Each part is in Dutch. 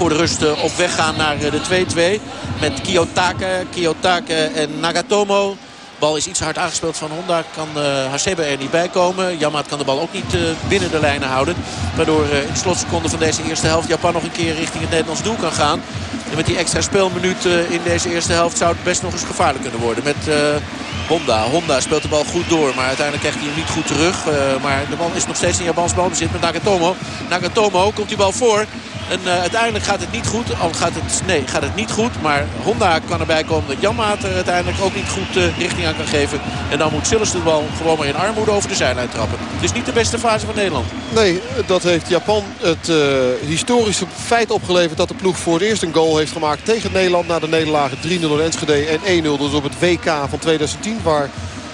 voor de rust op weg gaan naar de 2-2. Met Kiyotake, Kiyotake en Nagatomo. Bal is iets hard aangespeeld van Honda. Kan uh, Hasebe er niet bij komen. Yamaat kan de bal ook niet binnen de lijnen houden. Waardoor in de slotseconde van deze eerste helft Japan nog een keer richting het Nederlands doel kan gaan. En met die extra speelminuut in deze eerste helft zou het best nog eens gevaarlijk kunnen worden. Met Honda. Honda speelt de bal goed door. Maar uiteindelijk krijgt hij hem niet goed terug. maar de bal is nog steeds in Japans balbezit met Nagatomo. Nagatomo komt die bal voor. En uh, uiteindelijk gaat het niet goed. Al gaat het, nee, gaat het niet goed. Maar Honda kan erbij komen dat Janmaat er uiteindelijk ook niet goed uh, richting aan kan geven. En dan moet Sillis de bal gewoon maar in armoede over de zijlijn trappen. Het is niet de beste fase van Nederland. Nee, dat heeft Japan het uh, historische feit opgeleverd... dat de ploeg voor het eerst een goal heeft gemaakt tegen Nederland... na de nederlagen 3-0 in Enschede en 1-0 dus op het WK van 2010... waar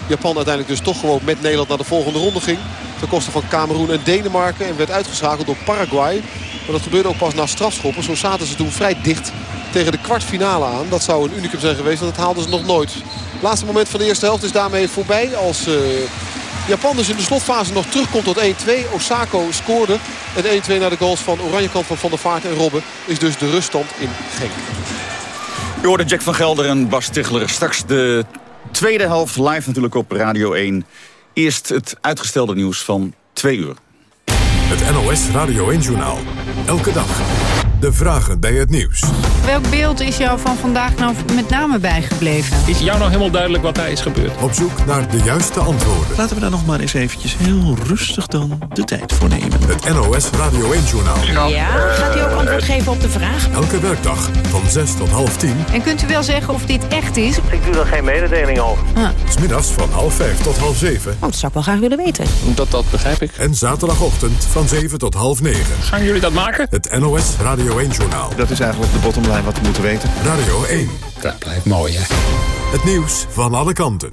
Japan uiteindelijk dus toch gewoon met Nederland naar de volgende ronde ging. Ten koste van Cameroen en Denemarken. En werd uitgeschakeld door Paraguay. Maar dat gebeurde ook pas na strafschoppen. Zo zaten ze toen vrij dicht tegen de kwartfinale aan. Dat zou een unicum zijn geweest, want dat haalden ze nog nooit. Het laatste moment van de eerste helft is daarmee voorbij. Als uh, Japan dus in de slotfase nog terugkomt tot 1-2. Osako scoorde. En 1-2 naar de goals van Oranjekant van Van der Vaart en Robben. Is dus de ruststand in Genk. Je hoorde Jack van Gelder en Bas Tichler. Straks de tweede helft live natuurlijk op Radio 1. Eerst het uitgestelde nieuws van 2 uur. Het NOS Radio 1-journaal. Elke dag. De vragen bij het nieuws. Welk beeld is jou van vandaag nou met name bijgebleven? Is jou nou helemaal duidelijk wat daar is gebeurd? Op zoek naar de juiste antwoorden. Laten we daar nog maar eens eventjes heel rustig dan de tijd voor nemen. Het NOS Radio 1-journaal. Ja, gaat u ook antwoord geven op de vraag? Elke werkdag van 6 tot half 10. En kunt u wel zeggen of dit echt is? Ik doe er geen mededeling over. Ah. Smiddags van half 5 tot half 7. Oh, dat zou ik wel graag willen weten. Dat, dat begrijp ik. En zaterdagochtend van 7 tot half 9. Gaan jullie dat maken? Het NOS Radio 1-journaal. Dat is eigenlijk de bottomline wat we moeten weten. Radio 1. Dat blijft mooi, hè? Het nieuws van alle kanten.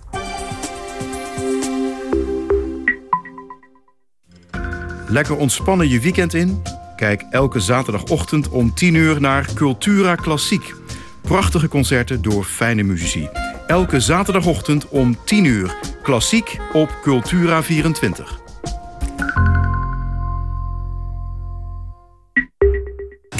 Lekker ontspannen je weekend in? Kijk elke zaterdagochtend om 10 uur naar Cultura Klassiek. Prachtige concerten door fijne muzici. Elke zaterdagochtend om 10 uur. Klassiek op Cultura 24.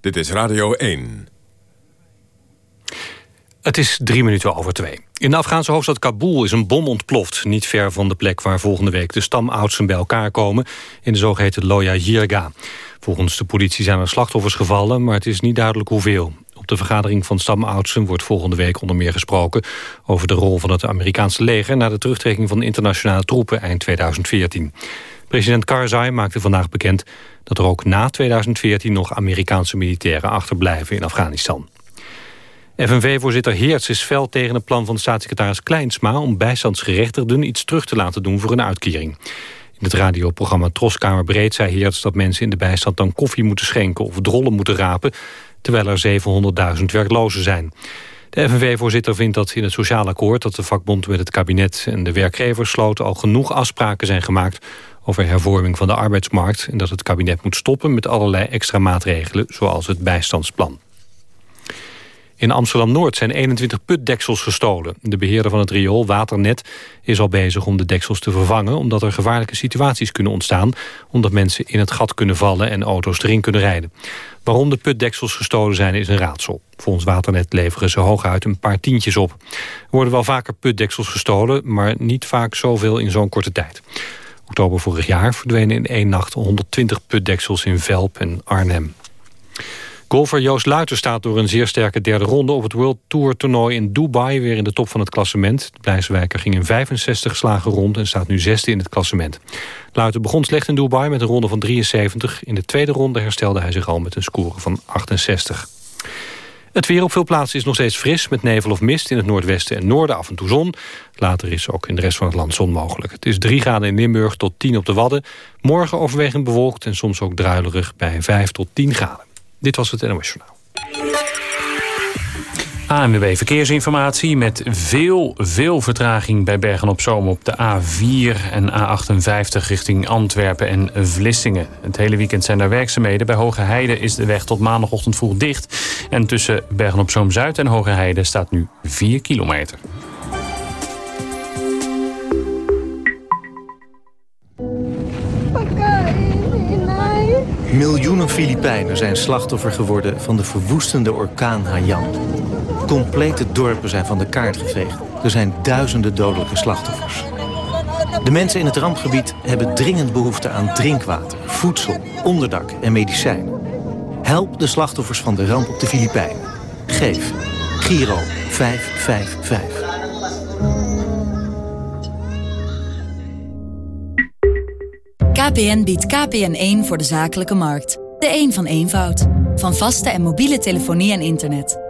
Dit is Radio 1. Het is drie minuten over twee. In de Afghaanse hoofdstad Kabul is een bom ontploft... niet ver van de plek waar volgende week de stamoudsten bij elkaar komen... in de zogeheten Loya Jirga. Volgens de politie zijn er slachtoffers gevallen... maar het is niet duidelijk hoeveel. Op de vergadering van stamoudsten wordt volgende week onder meer gesproken... over de rol van het Amerikaanse leger... na de terugtrekking van internationale troepen eind 2014. President Karzai maakte vandaag bekend dat er ook na 2014 nog Amerikaanse militairen achterblijven in Afghanistan. FNV-voorzitter Heerts is fel tegen het plan van staatssecretaris Kleinsma... om bijstandsgerechtigden iets terug te laten doen voor een uitkering. In het radioprogramma Troskamer Breed zei Heerts dat mensen in de bijstand dan koffie moeten schenken of drollen moeten rapen... terwijl er 700.000 werklozen zijn. De FNV-voorzitter vindt dat in het sociaal akkoord dat de vakbond met het kabinet en de werkgevers sloten al genoeg afspraken zijn gemaakt over hervorming van de arbeidsmarkt... en dat het kabinet moet stoppen met allerlei extra maatregelen... zoals het bijstandsplan. In Amsterdam-Noord zijn 21 putdeksels gestolen. De beheerder van het riool, Waternet, is al bezig om de deksels te vervangen... omdat er gevaarlijke situaties kunnen ontstaan... omdat mensen in het gat kunnen vallen en auto's erin kunnen rijden. Waarom de putdeksels gestolen zijn is een raadsel. Volgens Waternet leveren ze hooguit een paar tientjes op. Er worden wel vaker putdeksels gestolen... maar niet vaak zoveel in zo'n korte tijd oktober vorig jaar verdwenen in één nacht 120 putdeksels in Velp en Arnhem. Golfer Joost Luiter staat door een zeer sterke derde ronde... op het World Tour toernooi in Dubai weer in de top van het klassement. De Blijswijker ging in 65 slagen rond en staat nu zesde in het klassement. Luiter begon slecht in Dubai met een ronde van 73. In de tweede ronde herstelde hij zich al met een score van 68. Het weer op veel plaatsen is nog steeds fris met nevel of mist in het noordwesten en noorden af en toe zon. Later is ook in de rest van het land zon mogelijk. Het is 3 graden in Limburg tot 10 op de Wadden. Morgen overwegend bewolkt en soms ook druilerig bij 5 tot 10 graden. Dit was het NOS Journaal. ANWB Verkeersinformatie met veel, veel vertraging bij Bergen-op-Zoom op de A4 en A58 richting Antwerpen en Vlissingen. Het hele weekend zijn daar werkzaamheden. Bij Hoge Heide is de weg tot maandagochtend vroeg dicht. En tussen Bergen-op-Zoom-Zuid en Hoge Heide staat nu 4 kilometer. Miljoenen Filipijnen zijn slachtoffer geworden van de verwoestende orkaan Haiyan. Complete dorpen zijn van de kaart geveegd. Er zijn duizenden dodelijke slachtoffers. De mensen in het rampgebied hebben dringend behoefte aan drinkwater, voedsel, onderdak en medicijnen. Help de slachtoffers van de ramp op de Filipijnen. Geef Giro 555. KPN biedt KPN1 voor de zakelijke markt. De een van eenvoud. Van vaste en mobiele telefonie en internet.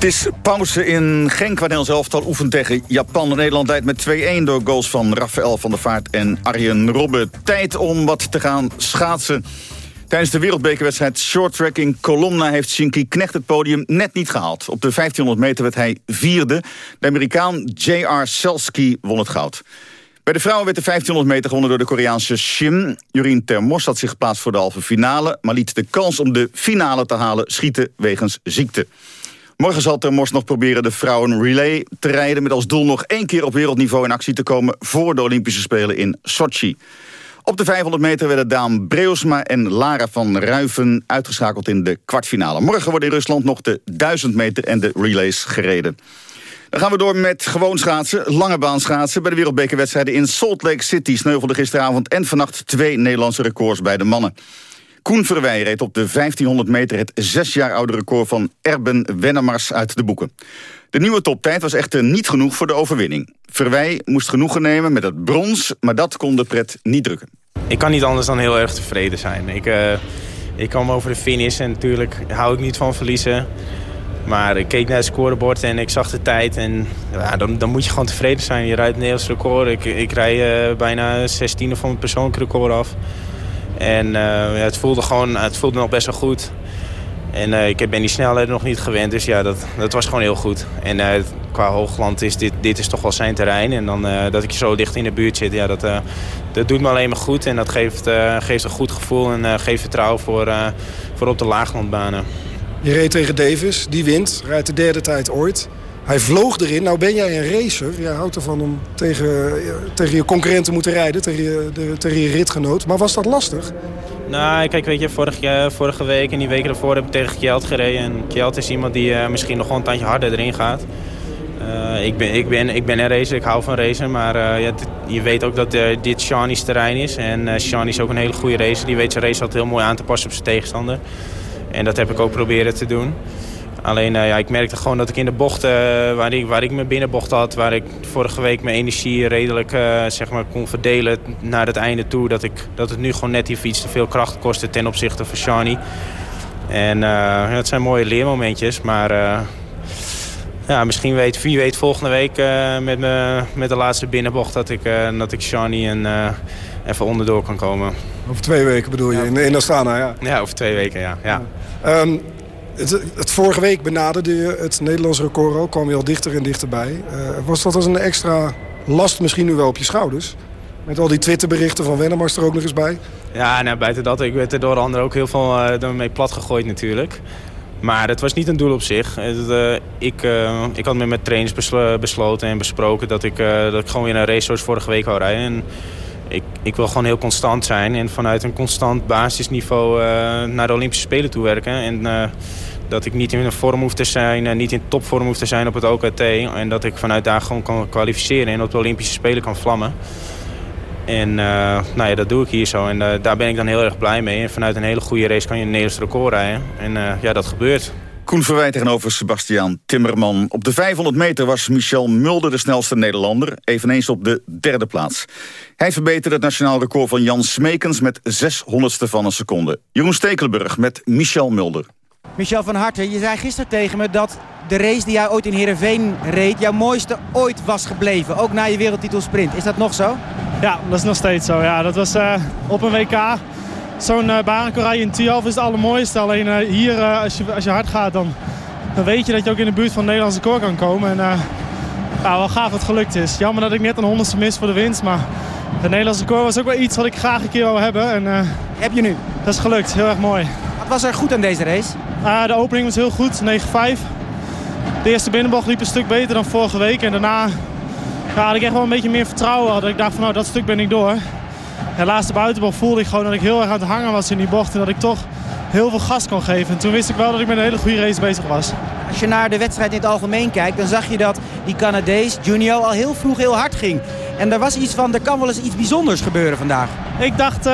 Het is pauze in Genk, waar Nederlands elftal oefent tegen Japan. Nederland leidt met 2-1 door goals van Rafael van der Vaart en Arjen Robben. Tijd om wat te gaan schaatsen. Tijdens de wereldbekerwedstrijd shorttrack in Colomna... heeft Shinky Knecht het podium net niet gehaald. Op de 1500 meter werd hij vierde. De Amerikaan J.R. Selski won het goud. Bij de vrouwen werd de 1500 meter gewonnen door de Koreaanse Shim. Jurien Termos had zich geplaatst voor de halve finale... maar liet de kans om de finale te halen schieten wegens ziekte. Morgen zal Termos nog proberen de vrouwen relay te rijden... met als doel nog één keer op wereldniveau in actie te komen... voor de Olympische Spelen in Sochi. Op de 500 meter werden Daan Breusma en Lara van Ruiven uitgeschakeld in de kwartfinale. Morgen worden in Rusland nog de 1000 meter en de relays gereden. Dan gaan we door met gewoon schaatsen, lange baan schaatsen. Bij de wereldbekerwedstrijden in Salt Lake City sneuvelden gisteravond en vannacht twee Nederlandse records bij de mannen. Koen Verwij reed op de 1500 meter het zes jaar oude record van Erben Wennemars uit de boeken. De nieuwe toptijd was echter niet genoeg voor de overwinning. Verwij moest genoegen nemen met het brons, maar dat kon de pret niet drukken. Ik kan niet anders dan heel erg tevreden zijn. Ik, uh, ik kwam over de finish en natuurlijk hou ik niet van verliezen. Maar ik keek naar het scorebord en ik zag de tijd. En ja, dan, dan moet je gewoon tevreden zijn. Je rijdt het Nederlands record. Ik, ik rij uh, bijna 16 van het persoonlijk record af. En ja, het voelde gewoon het voelde nog best wel goed. En uh, ik ben die snelheid nog niet gewend, dus ja, dat, dat was gewoon heel goed. En uh, qua hoogland is dit, dit is toch wel zijn terrein. En dan dat ik zo dicht in de buurt zit, ja, dat, dat doet me alleen maar goed. En dat geeft, geeft een goed gevoel en geeft vertrouwen voor, voor op de laaglandbanen. Je reed tegen Davis, die wint, rijdt de derde tijd ooit. Hij vloog erin. Nou ben jij een racer. Jij houdt ervan om tegen, tegen je concurrenten moeten rijden. Tegen je, de, ritgenoot. Maar was dat lastig? Nou, kijk, weet je, vorige, vorige week en die weken daarvoor heb ik tegen Kjeld gereden. En Kjeld is iemand die uh, misschien nog gewoon een tandje harder erin gaat. Uh, ik, ben, ik, ben, ik ben een racer, ik hou van racen. Maar je weet ook dat dit Shani's terrein is. En uh, Shani is ook een hele goede racer. Die weet zijn race altijd heel mooi aan te passen op zijn tegenstander. En dat heb ik ook proberen te doen. Alleen uh, ja, ik merkte gewoon dat ik in de bochten uh, waar, ik, waar ik mijn binnenbocht had... waar ik vorige week mijn energie redelijk uh, zeg maar kon verdelen naar het einde toe... Dat, ik, dat het nu gewoon net even iets te veel kracht kostte ten opzichte van Shani. En het zijn mooie leermomentjes, maar... ja, misschien weet, wie weet volgende week met, me, met de laatste binnenbocht... dat ik, dat ik Shani en, even onderdoor kan komen. Over twee weken bedoel je, ja. in, in Astana, ja? Ja, over twee weken, ja. ja. Um, het, het, vorige week benaderde je het Nederlands record al, kwam je al dichter en dichterbij. Uh, was dat als een extra last misschien nu wel op je schouders? Met al die Twitterberichten van Wennemars er ook nog eens bij? Ja, nou, buiten dat, ik werd er door anderen ook heel veel uh, mee plat gegooid natuurlijk. Maar het was niet een doel op zich. Het, ik, ik had met mijn trainers besloten en besproken dat ik, dat ik gewoon weer een race zoals vorige week wou rijden. En ik, ik wil gewoon heel constant zijn en vanuit een constant basisniveau naar de Olympische Spelen toe werken. En dat ik niet in een vorm hoef te zijn, niet in topvorm hoef te zijn op het OKT. En dat ik vanuit daar gewoon kan kwalificeren en op de Olympische Spelen kan vlammen. En uh, nou ja, dat doe ik hier zo. En uh, daar ben ik dan heel erg blij mee. En vanuit een hele goede race kan je een Nederlands record rijden. En uh, ja, dat gebeurt. Koen Verwij tegenover Sebastiaan Timmerman. Op de 500 meter was Michel Mulder de snelste Nederlander. Eveneens op de derde plaats. Hij verbeterde het nationaal record van Jan Smekens met 600ste van een seconde. Jeroen Stekelenburg met Michel Mulder. Michel van Harten, je zei gisteren tegen me dat de race die jij ooit in Heerenveen reed... jouw mooiste ooit was gebleven, ook na je wereldtitel sprint. Is dat nog zo? Ja, dat is nog steeds zo. Ja, dat was uh, op een WK. Zo'n uh, in Tialf is het allermooiste. Alleen uh, hier, als, je, als je hard gaat, dan, dan weet je dat je ook in de buurt van Nederlandse koor kan komen. En ja, wel gaaf dat het gelukt is. Jammer dat ik net een honderdste mis voor de winst. Maar het Nederlandse koor was ook wel iets wat ik graag een keer wil hebben. En, Heb je nu? Dat is gelukt. Heel erg mooi. Wat was er goed aan deze race? de opening was heel goed, 9-5. De eerste binnenbocht liep een stuk beter dan vorige week. En daarna ja, had ik echt wel een beetje meer vertrouwen. Dat ik dacht van nou, dat stuk ben ik door. De laatste buitenbocht voelde ik gewoon dat ik heel erg aan het hangen was in die bocht. En dat ik toch heel veel gas kon geven. En toen wist ik wel dat ik met een hele goede race bezig was. Als je naar de wedstrijd in het algemeen kijkt, dan zag je dat die Canadees Junio al heel vroeg heel hard ging. En er was iets van, er kan wel eens iets bijzonders gebeuren vandaag. Ik dacht, uh,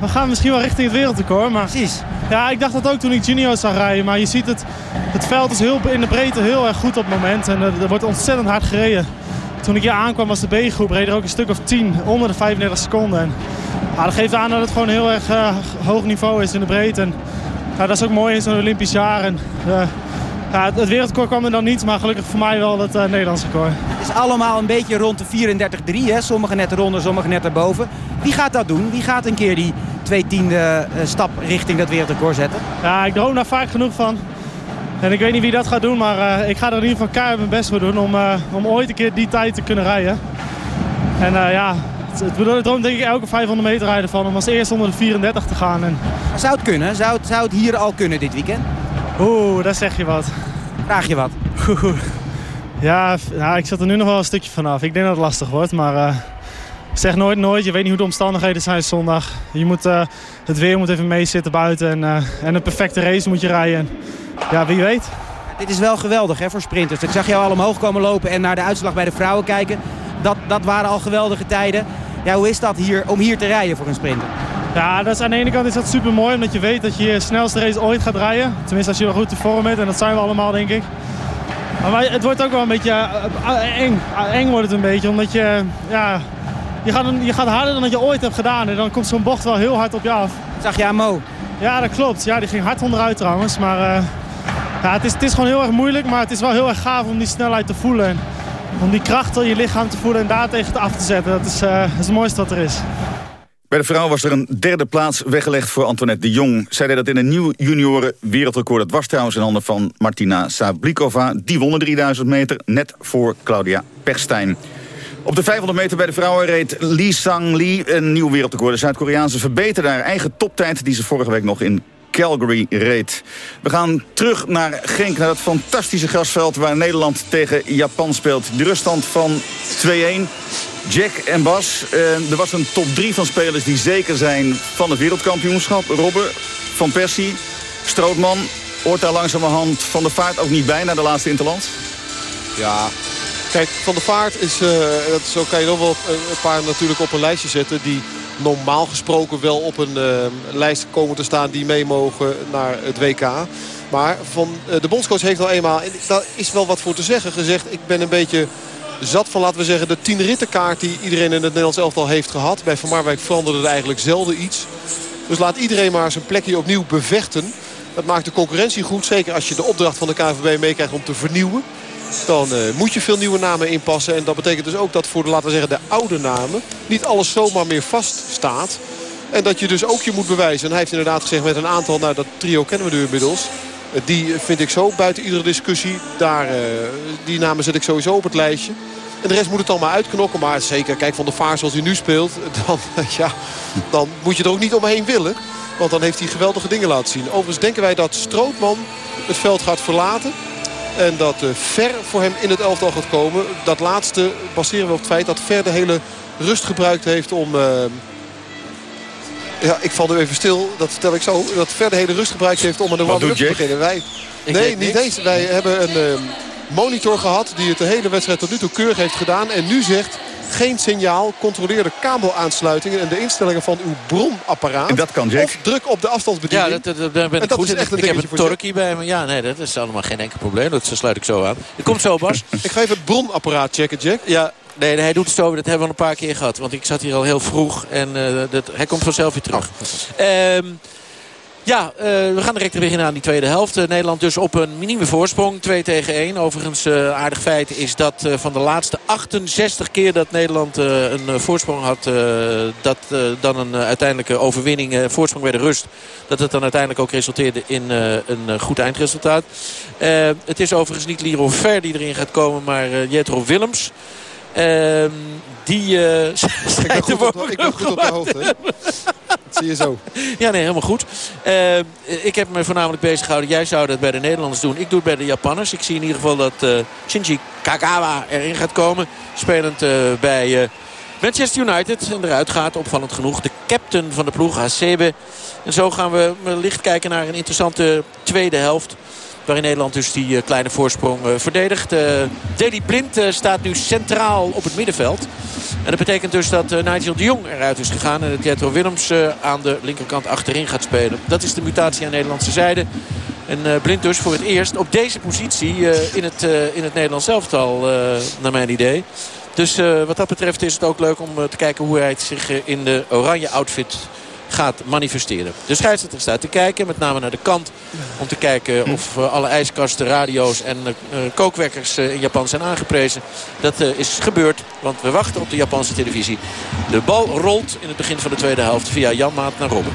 we gaan misschien wel richting het wereldrecord. Maar... Precies. Ja, ik dacht dat ook toen ik Junio zag rijden. Maar je ziet het, het veld is heel, in de breedte heel erg goed op het moment. En er wordt ontzettend hard gereden. Toen ik hier aankwam was de B-groep, reed er ook een stuk of 10 onder de 35 seconden. En, dat geeft aan dat het gewoon heel erg uh, hoog niveau is in de breedte. En, dat is ook mooi in zo'n Olympisch jaar. En, uh, ja, het wereldrecord kwam er dan niet, maar gelukkig voor mij wel het uh, Nederlandse record. Het is allemaal een beetje rond de 34-3, sommige net eronder, sommige net erboven. Wie gaat dat doen? Wie gaat een keer die twee tiende stap richting dat wereldrecord zetten? Ja, ik droom daar vaak genoeg van. En ik weet niet wie dat gaat doen, maar uh, ik ga er in ieder geval keihard mijn best voor doen om, om ooit een keer die tijd te kunnen rijden. En ja, het, het droom denk ik elke 500 meter rijden van om als eerste onder de 34 te gaan. En... Zou het kunnen? Zou het, zou het hier al kunnen dit weekend? Oeh, daar zeg je wat. Vraag je wat? Ja, ja, ik zat er nu nog wel een stukje vanaf. Ik denk dat het lastig wordt, maar zeg nooit nooit. Je weet niet hoe de omstandigheden zijn zondag. Je moet, het weer moet even meezitten buiten en, en een perfecte race moet je rijden. Ja, wie weet. Dit is wel geweldig hè, voor sprinters. Ik zag jou al omhoog komen lopen en naar de uitslag bij de vrouwen kijken. Dat, dat waren al geweldige tijden. Ja, hoe is dat hier, om hier te rijden voor een sprinter? Ja, dat is, aan de ene kant is dat super mooi. Omdat je weet dat je je snelste race ooit gaat rijden. Tenminste als je wel goed te vorm bent. En dat zijn we allemaal denk ik. Maar het wordt ook wel een beetje uh, eng. eng wordt het een beetje. Omdat je, ja, je, gaat, je gaat harder dan dat je ooit hebt gedaan. En dan komt zo'n bocht wel heel hard op je af. Zag je aan Mo? Ja, dat klopt. Ja, die ging hard onderuit trouwens. Maar uh, ja, het, is, het is gewoon heel erg moeilijk. Maar het is wel heel erg gaaf om die snelheid te voelen. En om die kracht in je lichaam te voelen en daar tegen af te zetten. Dat is, uh, dat is het mooiste wat er is. Bij de vrouw was er een derde plaats weggelegd voor Antoinette de Jong. Zij deed dat in een nieuw junioren wereldrecord. Dat was trouwens in handen van Martina Sablikova. Die won de 3000 meter, net voor Claudia Perstijn. Op de 500 meter bij de vrouwen reed Lee Sang Lee een nieuw wereldrecord. De Zuid-Koreaanse verbeterde haar eigen toptijd... die ze vorige week nog in Calgary reed. We gaan terug naar Genk, naar dat fantastische grasveld... waar Nederland tegen Japan speelt. De ruststand van 2-1. Jack en Bas, eh, er was een top 3 van spelers die zeker zijn van het wereldkampioenschap. Robben, Van Persie, Strootman. Hoort daar langzamerhand Van de Vaart ook niet bij naar de laatste Interland? Ja, Kijk, Van der Vaart is, uh, dat, zo kan je nog wel een paar natuurlijk op een lijstje zetten... die normaal gesproken wel op een lijst komen te staan... die mee mogen naar het WK. Maar van, de bondscoach heeft al eenmaal, en daar is wel wat voor te zeggen, gezegd... ik ben een beetje zat van, laten we zeggen, de tien rittenkaart... die iedereen in het Nederlands elftal heeft gehad. Bij Van Marwijk veranderde er eigenlijk zelden iets. Dus laat iedereen maar zijn plekje opnieuw bevechten. Dat maakt de concurrentie goed. Zeker als je de opdracht van de KNVB meekrijgt om te vernieuwen. Dan uh, moet je veel nieuwe namen inpassen. En dat betekent dus ook dat voor de, laten we zeggen, de oude namen... niet alles zomaar meer vaststaat. En dat je dus ook je moet bewijzen. En hij heeft inderdaad gezegd met een aantal... nou dat trio kennen we nu inmiddels. Uh, die vind ik zo buiten iedere discussie. Daar, uh, die namen zet ik sowieso op het lijstje. En de rest moet het allemaal uitknokken. Maar zeker, kijk van de Vaar zoals hij nu speelt. Dan, ja, dan moet je er ook niet omheen willen. Want dan heeft hij geweldige dingen laten zien. Overigens denken wij dat Strootman het veld gaat verlaten. En dat Ver voor hem in het elftal gaat komen. Dat laatste baseren we op het feit dat Ver de hele rust gebruikt heeft om... ja, ik val nu even stil. Dat vertel ik zo. Dat Ver de hele rust gebruikt heeft om aan de warm-up te beginnen. Wij, nee, niet eens. Wij hebben een monitor gehad die het de hele wedstrijd tot nu toe keurig heeft gedaan. En nu zegt geen signaal. Controleer de kabelaansluitingen en de instellingen van uw bronapparaat. En dat kan Jack. Of druk op de afstandsbediening. Ja, dat, dat, daar ben ik goed. Echt ik heb een torkie bij me. Ja, nee, dat is allemaal geen enkel probleem. Dat sluit ik zo aan. Het komt zo, Bas. ik ga even het bronapparaat checken, Jack. Ja, Nee, hij doet het zo. Dat hebben we al een paar keer gehad. Want ik zat hier al heel vroeg. En uh, dat, hij komt vanzelf weer terug. Ehm ja, uh, we gaan direct beginnen aan die tweede helft. Uh, Nederland dus op een minieme voorsprong. 2 tegen 1. Overigens uh, aardig feit is dat van de laatste 68 keer dat Nederland een voorsprong had... dat dan een uiteindelijke overwinning, voorsprong bij de rust... dat het dan uiteindelijk ook resulteerde in een goed eindresultaat. het is overigens niet Liro Ver die erin gaat komen, maar Jetro Willems... Ehm, die uh, ik ben goed op, ik ben goed op de hoogte. Dat zie je zo. Ja, nee, helemaal goed. Uh, ik heb me voornamelijk bezig gehouden. Jij zou dat bij de Nederlanders doen. Ik doe het bij de Japanners. Ik zie in ieder geval dat uh, Shinji Kagawa erin gaat komen. Spelend bij Manchester United. En eruit gaat, opvallend genoeg, de captain van de ploeg, Hasebe. En zo gaan we licht kijken naar een interessante tweede helft. Waarin Nederland dus die uh, kleine voorsprong uh, verdedigt. Uh, Deli Blind staat nu centraal op het middenveld. En dat betekent dus dat Nigel de Jong eruit is gegaan. En dat Jetro Willems aan de linkerkant achterin gaat spelen. Dat is de mutatie aan de Nederlandse zijde. En Blind dus voor het eerst op deze positie in, het, in het Nederlands elftal, naar mijn idee. Dus wat dat betreft is het ook leuk om te kijken hoe hij zich in de oranje outfit gaat manifesteren. De scheidsrechter staat te kijken, met name naar de kant. Om te kijken of uh, alle ijskasten, radio's en uh, kookwekkers uh, in Japan zijn aangeprezen. Dat is gebeurd, want we wachten op de Japanse televisie. De bal rolt in het begin van de tweede helft via Jan Maat naar Robben.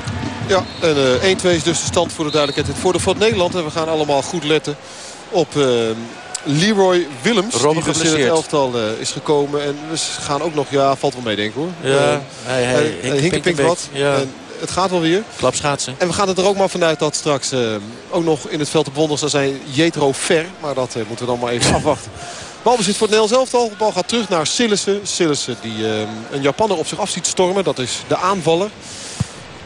Ja, en 1-2 is dus de stand voor de duidelijkheid. Het voordeel van Nederland. En we gaan allemaal goed letten op Leroy Willems. Robben die dus in het elftal uh, is gekomen. En we gaan ook nog, ja, valt wel mee denk ik hoor. Ja, uh, hij, hij, wat. Ja. En het gaat wel weer. Klapschaatsen. En we gaan het er ook maar vanuit dat straks uh, ook nog in het veld op wonders zijn Jetro Ver. Maar dat uh, moeten we dan maar even afwachten. Balbezit voor het Nederlands elftal. De bal gaat terug naar Sillissen. Sillissen die uh, een Japanner op zich af ziet stormen. Dat is de aanvaller.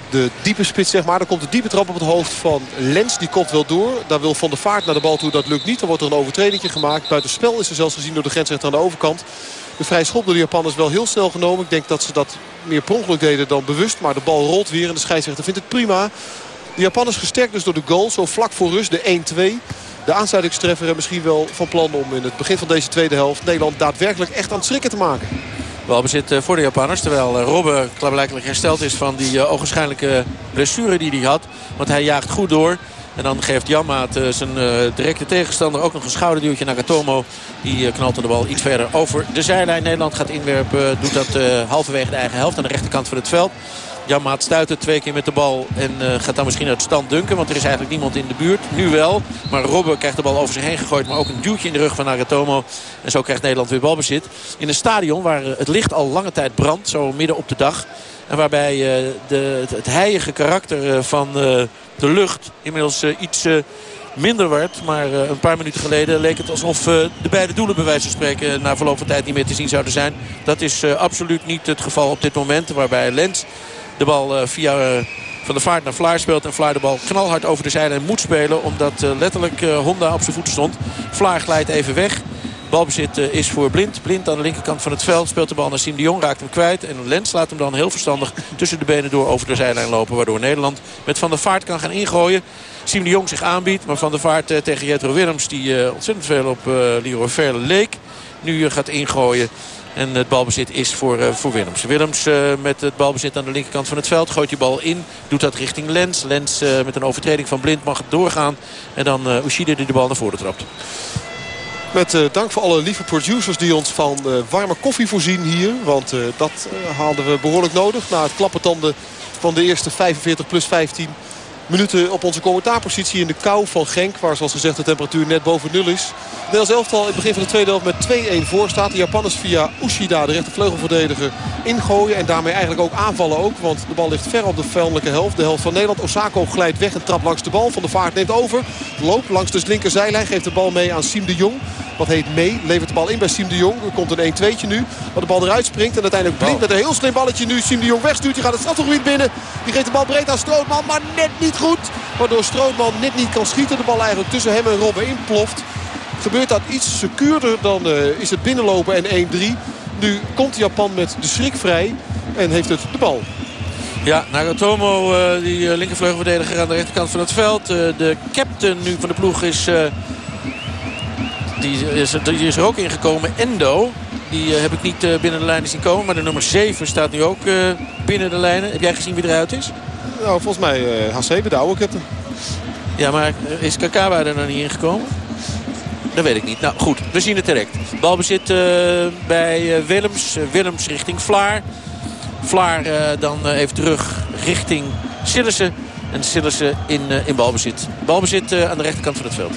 De diepe spits zeg maar. Dan komt de diepe trap op het hoofd van Lens. Die komt wel door. Daar wil Van der Vaart naar de bal toe. Dat lukt niet. Dan wordt er een overtreding gemaakt. Buitenspel is er zelfs gezien door de grensrechter aan de overkant. De vrije schop door de Japanners wel heel snel genomen. Ik denk dat ze dat meer per ongeluk deden dan bewust. Maar de bal rolt weer en de scheidsrechter vindt het prima. De Japanners gesterkt dus door de goal. Zo vlak voor rust de 1-2. De aansluitingstreffer misschien wel van plan om in het begin van deze tweede helft... Nederland daadwerkelijk echt aan het schrikken te maken. Balbezit voor de Japanners. Terwijl Robben klaarblijkelijk hersteld is van die ogenschijnlijke blessure die hij had. Want hij jaagt goed door. En dan geeft Janmaat uh, zijn uh, directe tegenstander ook nog een schouderduwtje naar Gatomo. Die uh, knalt de bal iets verder over de zijlijn. Nederland gaat inwerpen. Doet dat halverwege de eigen helft aan de rechterkant van het veld. Janmaat stuit het twee keer met de bal en gaat dan misschien uit stand dunken. Want er is eigenlijk niemand in de buurt. Nu wel. Maar Robben krijgt de bal over zich heen gegooid. Maar ook een duwtje in de rug van Nagatomo. En zo krijgt Nederland weer balbezit. In een stadion waar het licht al lange tijd brandt. Zo midden op de dag. En waarbij de, het, het karakter van de lucht inmiddels iets minder werd. Maar een paar minuten geleden leek het alsof de beide doelen bij wijze van spreken na verloop van tijd niet meer te zien zouden zijn. Dat is absoluut niet het geval op dit moment. Waarbij Lens de bal via van de vaart naar Vlaar speelt. En Vlaar de bal knalhard over de zijlijn moet spelen. Omdat letterlijk Honda op zijn voeten stond. Vlaar glijdt even weg. Balbezit is voor Blind. Blind aan de linkerkant van het veld. Speelt de bal naar Siem de Jong. Raakt hem kwijt. En Lens laat hem dan heel verstandig tussen de benen door over de zijlijn lopen. Waardoor Nederland met Van der Vaart kan gaan ingooien. Siem de Jong zich aanbiedt. Maar Van der Vaart tegen Jetro Willems. Die ontzettend veel op Leroy Verle leek. Nu gaat ingooien. En het balbezit is voor, voor Willems. Willems met het balbezit aan de linkerkant van het veld. Gooit die bal in. Doet dat richting Lens. Lens met een overtreding van Blind mag doorgaan. En dan Ushide die de bal naar voren trapt. Met uh, dank voor alle lieve producers die ons van uh, warme koffie voorzien hier. Want uh, dat hadden we behoorlijk nodig. Na het klappertanden van de eerste 45 plus 15 minuten op onze commentaarpositie in de kou van Genk. Waar zoals gezegd de temperatuur net boven nul is. Nederlands elftal in het begin van de tweede helft met 2-1 voor staat. De Japanners via Ushida, de rechtervleugelverdediger, ingooien. En daarmee eigenlijk ook aanvallen ook. Want de bal ligt ver op de vijandelijke helft. De helft van Nederland. Osako glijdt weg en trapt langs de bal. Van de Vaart neemt over. Loopt langs de linkerzijlijn. Geeft de bal mee aan Siem de Jong. Wat heet mee. Levert de bal in bij Siem de Jong. Er komt een 1-2'tje nu. Waar de bal eruit springt. En uiteindelijk blind met een heel slim balletje nu. Siem de Jong wegstuurt. Die gaat het strafgebied binnen. Die geeft de bal breed aan Strootman. Maar net niet goed. Waardoor Strootman net niet kan schieten. De bal eigenlijk tussen hem en Robben inploft. Gebeurt dat iets secuurder dan uh, is het binnenlopen en 1-3. Nu komt Japan met de schrik vrij. En heeft het de bal. Ja, Nagatomo, uh, die uh, linkervleugelverdediger aan de rechterkant van het veld. de captain nu van de ploeg is... die, is is er ook ingekomen. Endo. Die heb ik niet binnen de lijnen zien komen. Maar de nummer 7 staat nu ook binnen de lijnen. Heb jij gezien wie eruit is? Nou, volgens mij H7, de oude captain. Ja, maar is Kakawa er nog niet ingekomen? Dat weet ik niet. Nou goed, we zien het direct. Balbezit uh, bij uh, Willems. Uh, Willems richting Vlaar. Vlaar dan even terug richting Sillissen. En Sillissen in, in balbezit. Balbezit aan de rechterkant van het veld.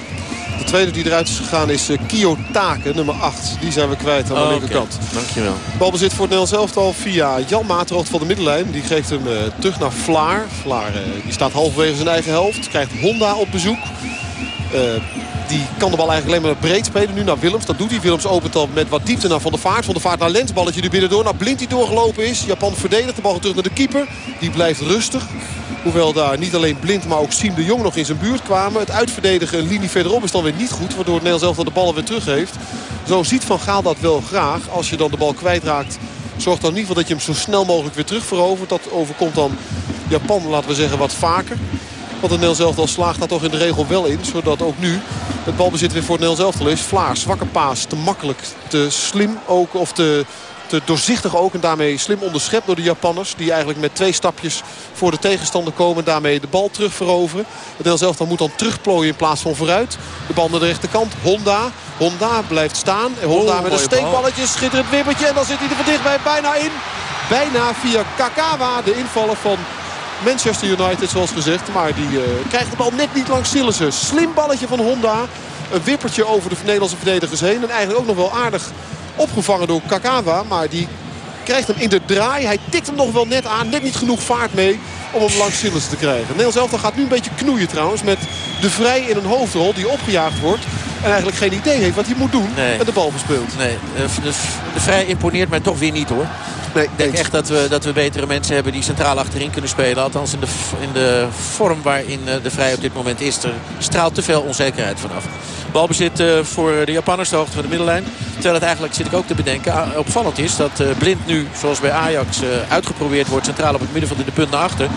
De tweede die eruit is gegaan is Kiyotake, nummer 8. Die zijn we kwijt aan de oh, linkerkant. Okay. Dankjewel. Balbezit voor het Nederlands elftal via Jan Materhoofd van de middenlijn. Die geeft hem terug naar Vlaar. Vlaar die staat halverwege zijn eigen helft. Krijgt Honda op bezoek. Die kan de bal eigenlijk alleen maar breed spelen. Nu naar Willems. Dat doet hij. Willems opent dan met wat diepte naar Van der Vaart. Van der Vaart naar Lens. Balletje er binnendoor. Naar Blind die doorgelopen is. Japan verdedigt. De bal terug naar de keeper. Die blijft rustig. Hoewel daar niet alleen Blind, maar ook Siem de Jong nog in zijn buurt kwamen. Het uitverdedigen een linie verderop is dan weer niet goed. Waardoor het Nederlands elftal de bal weer terug heeft. Zo ziet Van Gaal dat wel graag. Als je dan de bal kwijtraakt. Zorg dan geval dat je hem zo snel mogelijk weer terug verovert. Dat overkomt dan Japan, laten we zeggen, wat vaker. Want het Nederlands elftal slaagt daar toch in de regel wel in. Zodat ook nu het balbezit weer voor het Nederlands elftal is. Vlaar, zwakke paas, te makkelijk, te slim ook. Of te doorzichtig ook. En daarmee slim onderschept door de Japanners. Die eigenlijk met twee stapjes voor de tegenstander komen. Daarmee de bal terug veroveren. Het Nederlands elftal moet dan terugplooien in plaats van vooruit. De bal naar de rechterkant. Honda. Honda blijft staan. En Honda oh, met een steekballetje. Schitterend wippertje. En dan zit hij er van dichtbij bijna in. Bijna via Kakawa. De invallen van Manchester United zoals gezegd. Maar die uh, krijgt de bal net niet langs Sillissen. Slim balletje van Honda. Een wippertje over de Nederlandse verdedigers heen. En eigenlijk ook nog wel aardig opgevangen door Kakawa. Maar die krijgt hem in de draai. Hij tikt hem nog wel net aan. Net niet genoeg vaart mee om hem langs Sillissen te krijgen. Nederland zelf gaat nu een beetje knoeien trouwens. Met de Vrij in een hoofdrol die opgejaagd wordt. En eigenlijk geen idee heeft wat hij moet doen. Nee. En de bal verspeelt. Nee, de Vrij imponeert mij toch weer niet hoor. Nee, ik denk echt dat we, dat we betere mensen hebben die centraal achterin kunnen spelen. Althans in de, in de vorm waarin eh, de Vrij op dit moment is. Er straalt te veel onzekerheid vanaf. Balbezit uh, voor de Japanners, de hoogte van de middenlijn. Terwijl het eigenlijk, zit ik ook te bedenken, opvallend is dat uh, Blind nu, zoals bij Ajax, uitgeprobeerd wordt centraal op het midden van de, de punt naar achter.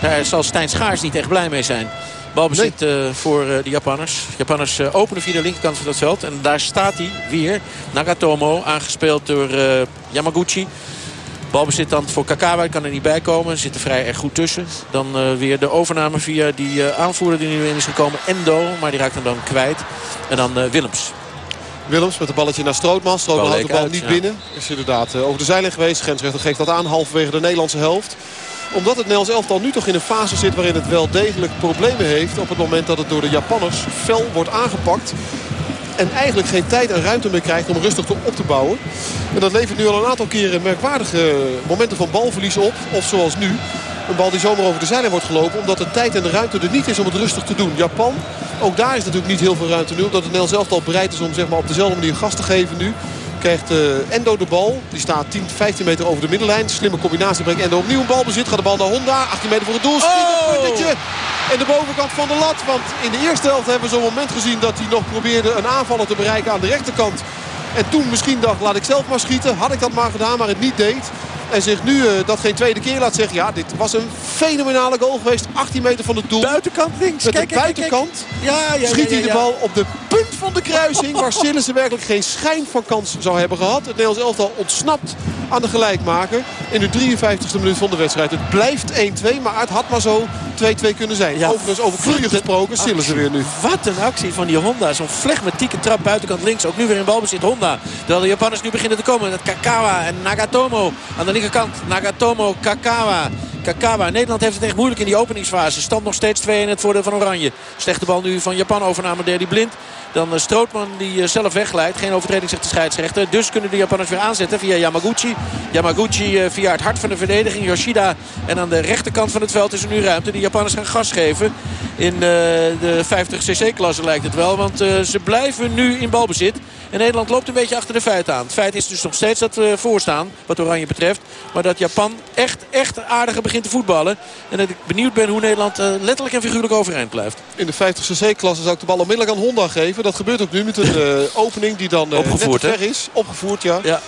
Daar zal Stijn Schaars niet echt blij mee zijn. Balbezit nee. voor de Japanners. Japanners openen via de linkerkant van het veld. En daar staat hij weer. Nagatomo, aangespeeld door Yamaguchi. Balbezit dan voor Kakawa, kan er niet bij komen. Zit er vrij erg goed tussen. Dan uh, weer de overname via die uh, aanvoerder die nu in is gekomen. Endo, maar die raakt hem dan kwijt. En dan uh, Willems. Willems met een balletje naar Strootman. Strootman houdt de bal uit, niet ja. binnen. Is inderdaad over de zijlijn geweest. Grensrechter geeft dat aan halverwege de Nederlandse helft omdat het Nederlands elftal nu toch in een fase zit waarin het wel degelijk problemen heeft. Op het moment dat het door de Japanners fel wordt aangepakt. En eigenlijk geen tijd en ruimte meer krijgt om rustig op te bouwen. En dat levert nu al een aantal keren merkwaardige momenten van balverlies op. Of zoals nu. Een bal die zomaar over de zijlijn wordt gelopen. Omdat de tijd en de ruimte er niet is om het rustig te doen. Japan, ook daar is natuurlijk niet heel veel ruimte nu. Omdat het Nederlands elftal bereid is om zeg maar, op dezelfde manier gas te geven nu. Krijgt uh, Endo de bal. Die staat 10, 15 meter over de middenlijn. Slimme combinatie brengt Endo opnieuw een balbezit. Gaat de bal naar Honda. 18 meter voor het doel. Schiet oh! En de bovenkant van de lat. Want in de eerste helft hebben we zo'n moment gezien dat hij nog probeerde een aanvaller te bereiken aan de rechterkant. En toen misschien dacht, laat ik zelf maar schieten. Had ik dat maar gedaan, maar het niet deed. En zich nu uh, dat geen tweede keer laat zeggen. Ja, dit was een fenomenale goal geweest. 18 meter van het doel. Buitenkant links. Met kijk, de buitenkant kijk. Ja, ja, schiet ja, hij de bal op de punt van de kruising. waar Sillissen werkelijk geen schijn van kans zou hebben gehad. Het Nederlands elftal ontsnapt aan de gelijkmaker. In de 53e minuut van de wedstrijd. Het blijft 1-2, maar het had maar zo 2-2 kunnen zijn. Ja, Overigens over knoeien gesproken. Sillissen weer nu. Wat een actie van die Honda. Zo'n flegmatieke trap buitenkant links. Ook nu weer in balbezit Honda. Terwijl de Japanners nu beginnen te komen. Dat Kakawa en Nagatomo aan de linkerkant. Nagatomo, Kakawa. Kakawa. Nederland heeft het echt moeilijk in die openingsfase. Stand nog steeds 2 in het voordeel van Oranje. Slechte bal nu van Japan overname Derdy Blind. Dan eh, Strootman die eh, zelf wegleidt. Geen overtreding zegt de scheidsrechter. Dus kunnen de Japanners weer aanzetten via Yamaguchi. Yamaguchi eh, via het hart van de verdediging. Yoshida. En aan de rechterkant van het veld is er nu ruimte. De Japanners gaan gas geven. In de 50cc-klasse lijkt het wel. Want ze blijven nu in balbezit. En Nederland loopt een beetje achter de feiten aan. Het feit is dus nog steeds dat we voorstaan, wat Oranje betreft. Maar dat Japan echt, echt aardiger begint te voetballen. En dat ik benieuwd ben hoe Nederland letterlijk en figuurlijk overeind blijft. In de 50cc-klasse zou ik de bal onmiddellijk aan Honda geven. Dat gebeurt ook nu met een uh, opening die dan Opgevoerd, net ver is. Opgevoerd, ja. ja.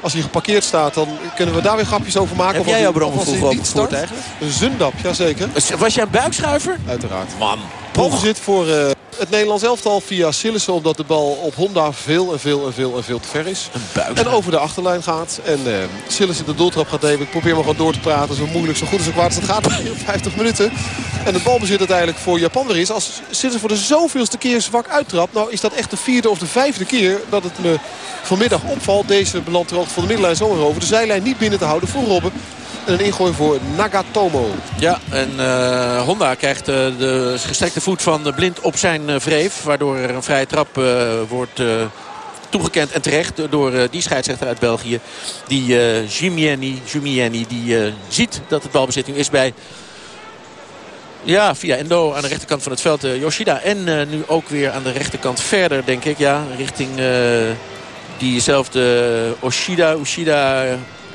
Als hij geparkeerd staat, dan kunnen we daar weer grapjes over maken. Heb of jij jouw opgevoerd eigenlijk? Een Zundap, jazeker. Was jij een buikschuiver? Uiteraard. Man. Balbezit voor uh, het Nederlands elftal via Sillissen. Omdat de bal op Honda veel en veel en veel en veel te ver is. En over de achterlijn gaat. En uh, Sillissen de doeltrap gaat nemen. Ik probeer maar gewoon door te praten. Zo moeilijk, zo goed, zo kwaad als het gaat. 50 minuten. En het balbezit uiteindelijk voor Japan weer is. Als Sillissen voor de zoveelste keer zwak uittrapt. Nou is dat echt de vierde of de vijfde keer dat het me vanmiddag opvalt. Deze belandt van de middenlijn zomaar over. De zijlijn niet binnen te houden voor Robben. En een ingooi voor Nagatomo. Ja, en uh, Honda krijgt uh, de gestrekte voet van Blind op zijn uh, vreef. Waardoor er een vrije trap wordt toegekend. En terecht door die scheidsrechter uit België. Die uh, die ziet dat het balbezit nu is bij... Ja, via Endo aan de rechterkant van het veld Yoshida. En nu ook weer aan de rechterkant verder, denk ik. Ja, richting diezelfde Oshida. Oshida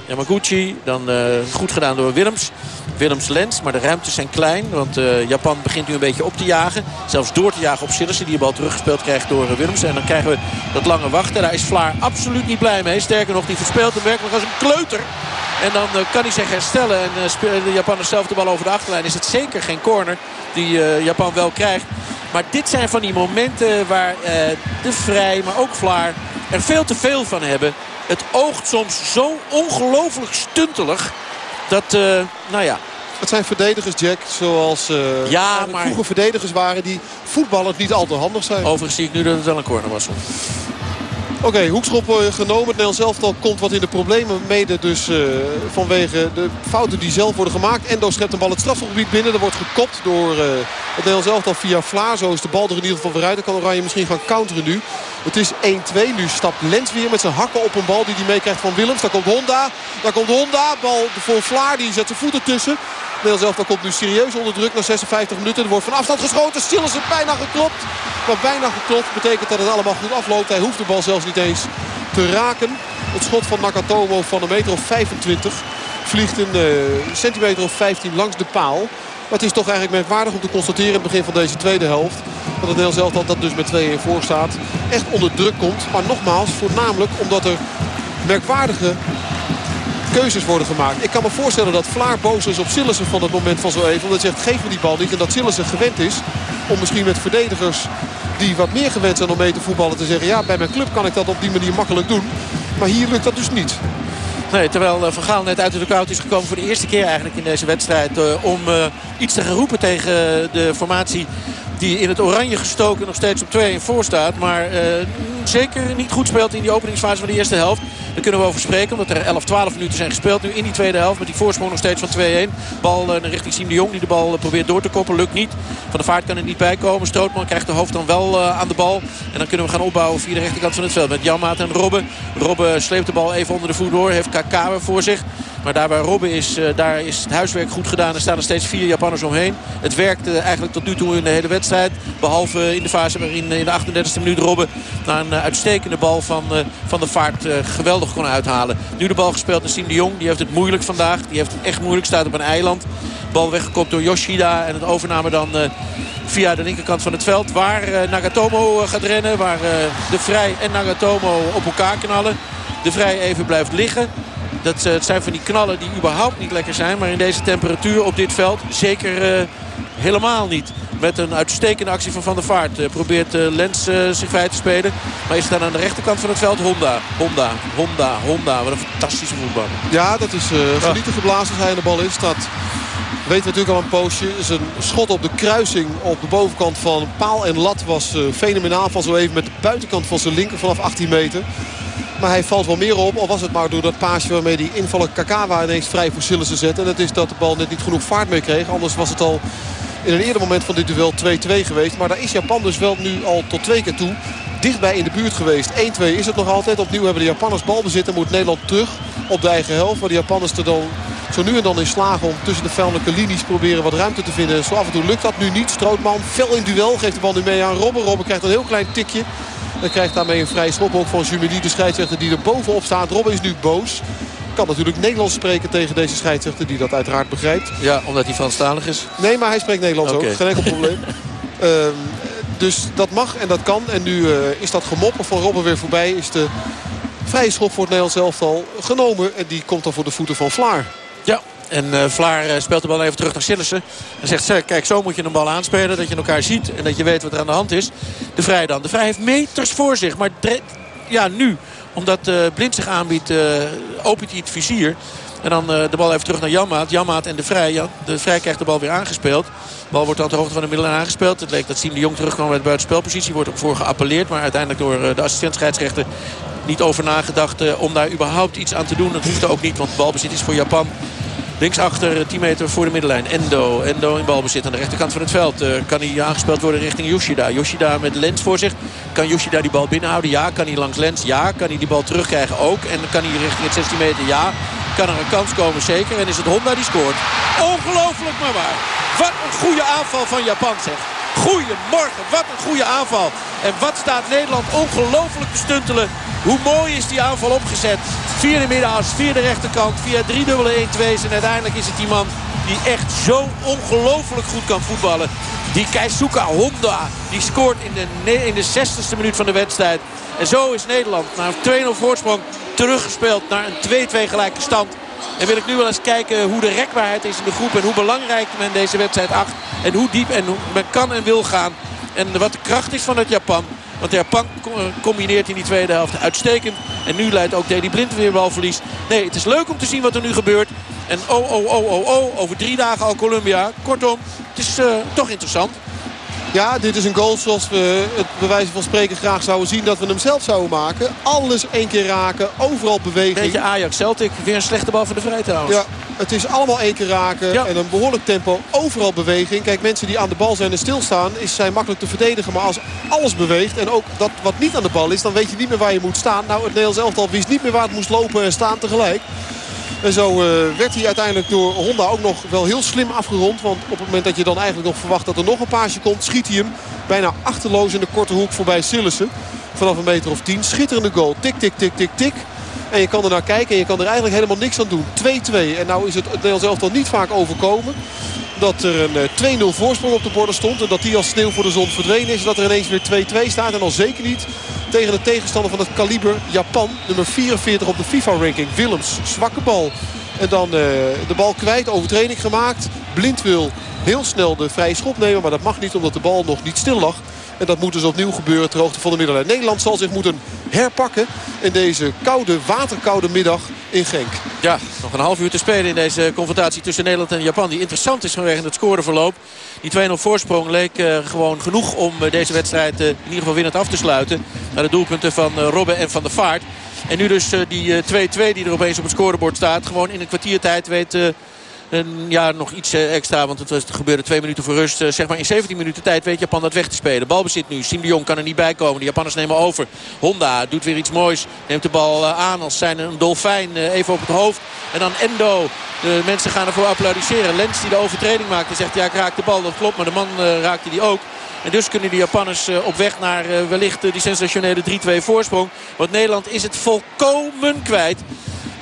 Yamaguchi. Dan uh, goed gedaan door Willems. Willems Lens. Maar de ruimtes zijn klein. Want uh, Japan begint nu een beetje op te jagen. Zelfs door te jagen op Sillissen. Die de bal teruggespeeld krijgt door uh, Willems. En dan krijgen we dat lange wachten. Daar is Vlaar absoluut niet blij mee. Sterker nog, die verspeelt hem werkelijk als een kleuter. En dan kan hij zich herstellen. En spelen de Japanners zelf de bal over de achterlijn. Is het zeker geen corner die Japan wel krijgt. Maar dit zijn van die momenten waar de Vrij, maar ook Vlaar er veel te veel van hebben. Het oogt soms zo ongelooflijk stuntelig. Dat, uh, nou ja, het zijn verdedigers, Jack, zoals uh, ja, maar... vroeger verdedigers waren die voetballend niet al te handig zijn. Overigens zie ik nu dat het wel een corner was. Oké, okay, hoekschop genomen. Het Nederlands elftal komt wat in de problemen. Mede dus uh, vanwege de fouten die zelf worden gemaakt. Endo schept een bal het strafgebied binnen. Er wordt gekopt door uh, het Nederlands elftal via Vlaar. Zo is de bal er in ieder geval vooruit. Dan kan Oranje misschien gaan counteren nu. Het is 1-2. Nu stapt Lens weer met zijn hakken op een bal die hij meekrijgt van Willems. Daar komt Honda. Daar komt Honda. Bal voor Vlaar. Die zet zijn voeten tussen. Nederlands elftal komt nu serieus onder druk na 56 minuten. Er wordt van afstand geschoten. Stil is het bijna geklopt. Maar bijna geklopt betekent dat het allemaal goed afloopt. Hij hoeft de bal zelfs niet eens te raken. Het schot van Nakatomo van een meter of 25 vliegt een uh, centimeter of 15 langs de paal. Het is toch eigenlijk merkwaardig om te constateren in het begin van deze tweede helft. Dat het Nederlands elftal dat dus met 2-1 voor staat. Echt onder druk komt. Maar nogmaals, voornamelijk omdat er merkwaardige keuzes worden gemaakt. Ik kan me voorstellen dat Vlaar boos is op Sillissen van het moment van zo even. Omdat hij zegt, geef me die bal niet. En dat Sillissen gewend is om misschien met verdedigers die wat meer gewend zijn om mee te voetballen te zeggen... ja, bij mijn club kan ik dat op die manier makkelijk doen. Maar hier lukt dat dus niet. Nee, terwijl Van Gaal net uit de dugout is gekomen voor de eerste keer eigenlijk in deze wedstrijd. Uh, om uh, iets te gaan roepen tegen de formatie die in het oranje gestoken nog steeds op 2-1 voor staat. Maar uh, zeker niet goed speelt in die openingsfase van de eerste helft. Daar kunnen we over spreken. Omdat er 11, 12 minuten zijn gespeeld nu in die tweede helft. Met die voorsprong nog steeds van 2-1. Bal uh, richting Siem de Jong die de bal uh, probeert door te koppen. Lukt niet. Van de vaart kan er niet bij komen. Strootman krijgt de hoofd dan wel aan de bal. En dan kunnen we gaan opbouwen via de rechterkant van het veld. Met Janmaat en Robben. Robben sleept de bal even onder de voet door. Heeft Kakawa voor zich. Maar daar waar Robben is, daar is het huiswerk goed gedaan. Er staan er steeds vier Japanners omheen. Het werkte eigenlijk tot nu toe in de hele wedstrijd. Behalve in de fase waarin in de 38e minuut Robben... na een uitstekende bal van, van de vaart geweldig kon uithalen. Nu de bal gespeeld naar Siem de Jong. Die heeft het moeilijk vandaag. Die heeft het echt moeilijk. Staat op een eiland. Bal weggekopt door Yoshida. En het overname dan via de linkerkant van het veld. Waar Nagatomo gaat rennen. Waar de Vrij en Nagatomo op elkaar knallen. De Vrij even blijft liggen. Dat uh, zijn van die knallen die überhaupt niet lekker zijn. Maar in deze temperatuur op dit veld zeker uh, helemaal niet. Met een uitstekende actie van Van der Vaart. Uh, probeert Lens zich vrij te spelen. Maar is dan aan de rechterkant van het veld Honda. Honda, Honda, Honda. Wat een fantastische voetbal. Ja, dat is genieten geblazen als hij de bal is. Dat weten we natuurlijk al een poosje. Zijn schot op de kruising op de bovenkant van paal en lat was fenomenaal. Van zo even met de buitenkant van zijn linker vanaf 18 meter. Maar hij valt wel meer op. Al was het maar door dat paasje waarmee die invaller Kakawa ineens vrij voor Sillissen zet. En dat is dat de bal net niet genoeg vaart mee kreeg. Anders was het al in een eerder moment van dit duel 2-2 geweest. Maar daar is Japan dus wel nu al tot twee keer toe dichtbij in de buurt geweest. 1-2 is het nog altijd. Opnieuw hebben de Japanners balbezit en moet Nederland terug op de eigen helft. Waar de Japanners er dan zo nu en dan in slagen om tussen de vijandelijke linies proberen wat ruimte te vinden. Zo af en toe lukt dat nu niet. Strootman fel in duel. Geeft de bal nu mee aan Robben. Robben krijgt een heel klein tikje. En krijgt daarmee een vrij slop ook van Jumeli, de scheidsrechter die er bovenop staat. Robben is nu boos. Kan natuurlijk Nederlands spreken tegen deze scheidsrechter die dat uiteraard begrijpt. Ja, omdat hij Franstalig is? Nee, maar hij spreekt Nederlands okay. ook. Geen enkel probleem. um, dus dat mag en dat kan. En nu uh, is dat gemoppen van Robben weer voorbij. Is de vrije schop voor het Nederlands elftal genomen. En die komt dan voor de voeten van Vlaar. En uh, Vlaar uh, speelt de bal even terug naar Sillissen. En zegt, kijk, zo moet je een bal aanspelen. Dat je elkaar ziet en dat je weet wat er aan de hand is. De Vrij dan. De Vrij heeft meters voor zich. Maar ja, nu, omdat uh, Blind zich aanbiedt, opent hij het vizier. En dan de bal even terug naar Janmaat. Janmaat en de Vrij. De Vrij krijgt de bal weer aangespeeld. De bal wordt dan ter hoogte van de middelen aangespeeld. Het leek dat Siem de Jong terugkwam de buitenspelpositie. Wordt ook voor geappelleerd. Maar uiteindelijk door de assistent-scheidsrechter niet over nagedacht om daar überhaupt iets aan te doen. Dat hoeft ook niet, want de balbezit is voor Japan. Linksachter, 10 meter voor de middenlijn. Endo, Endo in balbezit aan de rechterkant van het veld. Uh, kan hij aangespeeld worden richting Yoshida. Yoshida met Lens voor zich. Kan Yoshida die bal binnenhouden? Ja. Kan hij langs Lens? Ja. Kan hij die bal terugkrijgen? Ook. En kan hij richting het 16 meter? Ja. Kan er een kans komen? Zeker. En is het Honda die scoort. Ongelooflijk maar waar. Wat een goede aanval van Japan zeg. Goedemorgen, wat een goede aanval. En wat staat Nederland ongelooflijk te stuntelen. Hoe mooi is die aanval opgezet. Vierde middenas, vierde rechterkant, via drie dubbele 1-2's. En uiteindelijk is het die man die echt zo ongelooflijk goed kan voetballen. Die Keisuka Honda, die scoort in de, in de 60ste minuut van de wedstrijd. En zo is Nederland na een 2-0 voorsprong teruggespeeld naar een 2-2 gelijke stand. En wil ik nu wel eens kijken hoe de rekbaarheid is in de groep. En hoe belangrijk men deze wedstrijd acht. En hoe diep en hoe men kan en wil gaan. En wat de kracht is van het Japan. Want Japan combineert in die tweede helft uitstekend. En nu leidt ook Deli Blind weer balverlies. Nee, het is leuk om te zien wat er nu gebeurt. En oh, oh, oh, oh, oh, over drie dagen al Colombia. Kortom, het is uh, toch interessant. Ja, dit is een goal zoals we het bij wijze van spreken graag zouden zien dat we hem zelf zouden maken. Alles één keer raken, overal beweging. Beetje Ajax Celtic, weer een slechte bal voor de vrij trouwens. Ja, het is allemaal één keer raken ja. en een behoorlijk tempo, overal beweging. Kijk, mensen die aan de bal zijn en stilstaan, is, zijn makkelijk te verdedigen. Maar als alles beweegt en ook dat wat niet aan de bal is, dan weet je niet meer waar je moet staan. Nou, het Nederlands elftal wist niet meer waar het moest lopen en staan tegelijk. En zo uh, werd hij uiteindelijk door Honda ook nog wel heel slim afgerond. Want op het moment dat je dan eigenlijk nog verwacht dat er nog een paasje komt... schiet hij hem bijna achterloos in de korte hoek voorbij Sillissen. Vanaf een meter of tien. Schitterende goal. Tik, tik, tik, tik, tik. En je kan er naar kijken en je kan er eigenlijk helemaal niks aan doen. 2-2. En nou is het, het Nederlands elftal niet vaak overkomen. Dat er een 2-0 voorsprong op de borden stond. En dat die als sneeuw voor de zon verdwenen is. Dat er ineens weer 2-2 staat. En al zeker niet tegen de tegenstander van het kaliber Japan. Nummer 44 op de FIFA-ranking. Willems, zwakke bal. En dan uh, de bal kwijt, overtreding gemaakt. Blind wil heel snel de vrije schop nemen. Maar dat mag niet omdat de bal nog niet stil lag. En dat moet dus opnieuw gebeuren ter hoogte van de middenlijn. Nederland zal zich moeten herpakken in deze koude, waterkoude middag in Genk. Ja, nog een half uur te spelen in deze confrontatie tussen Nederland en Japan. Die interessant is vanwege het scoreverloop. Die 2-0 voorsprong leek uh, gewoon genoeg om uh, deze wedstrijd uh, in ieder geval winnend af te sluiten. Naar de doelpunten van Robben en Van der Vaart. En nu dus die 2-2 die er opeens op het scorebord staat. Gewoon in een kwartiertijd weet... En ja, nog iets extra, want het, gebeurde twee minuten voor rust. zeg maar in 17 minuten tijd weet Japan dat weg te spelen. Balbezit nu. Siem de Jong kan er niet bij komen. De Japanners nemen over. Honda doet weer iets moois. Neemt de bal aan als zijn een dolfijn even op het hoofd. En dan Endo. De mensen gaan ervoor applaudisseren. Lens die de overtreding maakt en zegt ja ik raak de bal. Dat klopt, maar de man raakte die ook. En dus kunnen de Japanners op weg naar wellicht die sensationele 3-2 voorsprong. Want Nederland is het volkomen kwijt.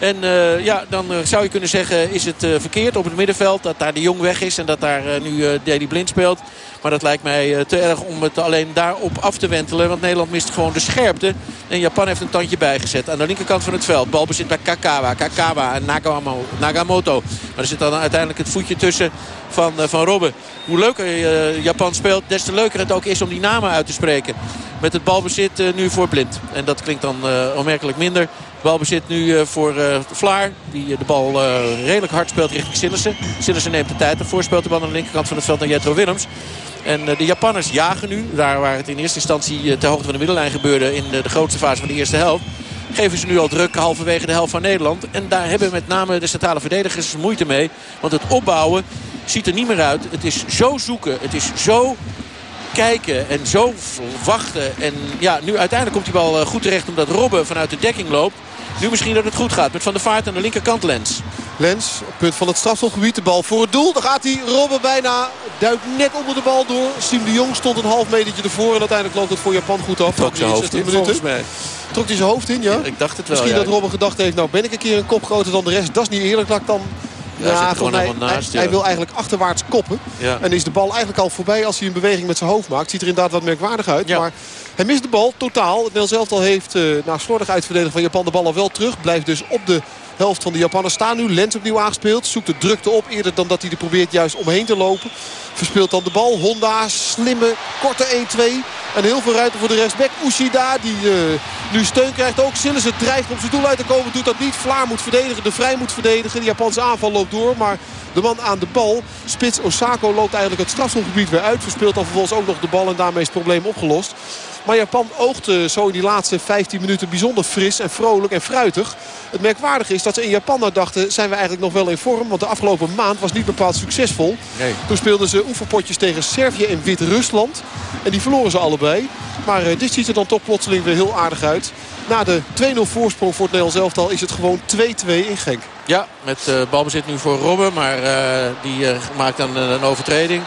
En uh, ja, dan uh, zou je kunnen zeggen is het uh, verkeerd op het middenveld. Dat daar de Jong weg is en dat daar nu Deli Blind speelt. Maar dat lijkt mij te erg om het alleen daarop af te wentelen. Want Nederland mist gewoon de scherpte. En Japan heeft een tandje bijgezet. Aan de linkerkant van het veld. Balbezit bij Kakawa. Kakawa en Nagamoto. Maar er zit dan uiteindelijk het voetje tussen van, van Robben. Hoe leuker Japan speelt, des te leuker het ook is om die namen uit te spreken. Met het balbezit nu voor Blind. En dat klinkt dan onmerkelijk minder. Balbezit nu uh, voor uh, Vlaar. Die uh, de bal redelijk hard speelt richting Sillissen. Sillissen neemt de tijd ervoor. Speelt de bal aan de linkerkant van het veld naar Jetro Willems. En de Japanners jagen nu. Daar waar het in eerste instantie ter hoogte van de middenlijn gebeurde. In de grootste fase van de eerste helft. geven ze nu al druk halverwege de helft van Nederland. En daar hebben met name de centrale verdedigers moeite mee. Want het opbouwen ziet er niet meer uit. Het is zo zoeken. Het is zo kijken en zo wachten. En ja, nu uiteindelijk komt die bal eh, goed terecht omdat Robben vanuit de dekking loopt. Nu misschien dat het goed gaat met Van der Vaart aan de linkerkant Lens. Lens, op punt van het strafschopgebied. De bal voor het doel. Dan gaat hij Robben bijna. Duikt net onder de bal door. Siem de Jong stond een half metertje ervoor. En uiteindelijk loopt het voor Japan goed af. Trok zijn hoofd in, volgens mij. Trok hij zijn hoofd in, ja? Ik dacht het wel, Misschien ja. dat Robben gedacht heeft, nou ben ik een keer een kop groter dan de rest. Dat is niet eerlijk. Laat ik dan Ja, hij helemaal naast, hij- ja. hij wil eigenlijk achterwaarts koppen. Ja. En is de bal eigenlijk al voorbij als hij een beweging met zijn hoofd maakt. Ziet er inderdaad wat merkwaardig uit. Maar hij mist de bal totaal. Het Nederlands elftal heeft eh na slordig uitverdedigen van Japan de bal al wel terug. Blijft dus op de helft van de Japanners staan nu. Lens opnieuw aangespeeld. Zoekt de drukte op eerder dan dat hij er probeert juist omheen te lopen. Verspeelt dan de bal. Honda, slimme, korte 1-2. En heel veel ruimte voor de rechtsback. Ushida die eh, nu steun krijgt ook. Sillissen dreigt om zijn doel uit te komen. Doet dat niet. Vlaar moet verdedigen. De Vrij moet verdedigen. De Japanse aanval loopt door. Maar de man aan de bal, Spits Osako, loopt eigenlijk het strafschopgebied weer uit. Verspeelt dan vervolgens ook nog de bal. En daarmee is het probleem opgelost. Maar Japan oogt zo in die laatste 15 minuten bijzonder fris en vrolijk en fruitig. Het merkwaardige is dat ze in Japan nou dachten... zijn we eigenlijk nog wel in vorm. Want de afgelopen maand was niet bepaald succesvol. Nee. Toen speelden ze oefenpotjes tegen Servië en Wit-Rusland. En die verloren ze allebei. Maar eh, dit ziet er dan toch plotseling weer heel aardig uit. Na de 2-0 voorsprong voor het Nederlands elftal is het gewoon 2-2 in Genk. Ja, met eh, balbezit nu voor Robben. Maar eh, die maakt dan een overtreding.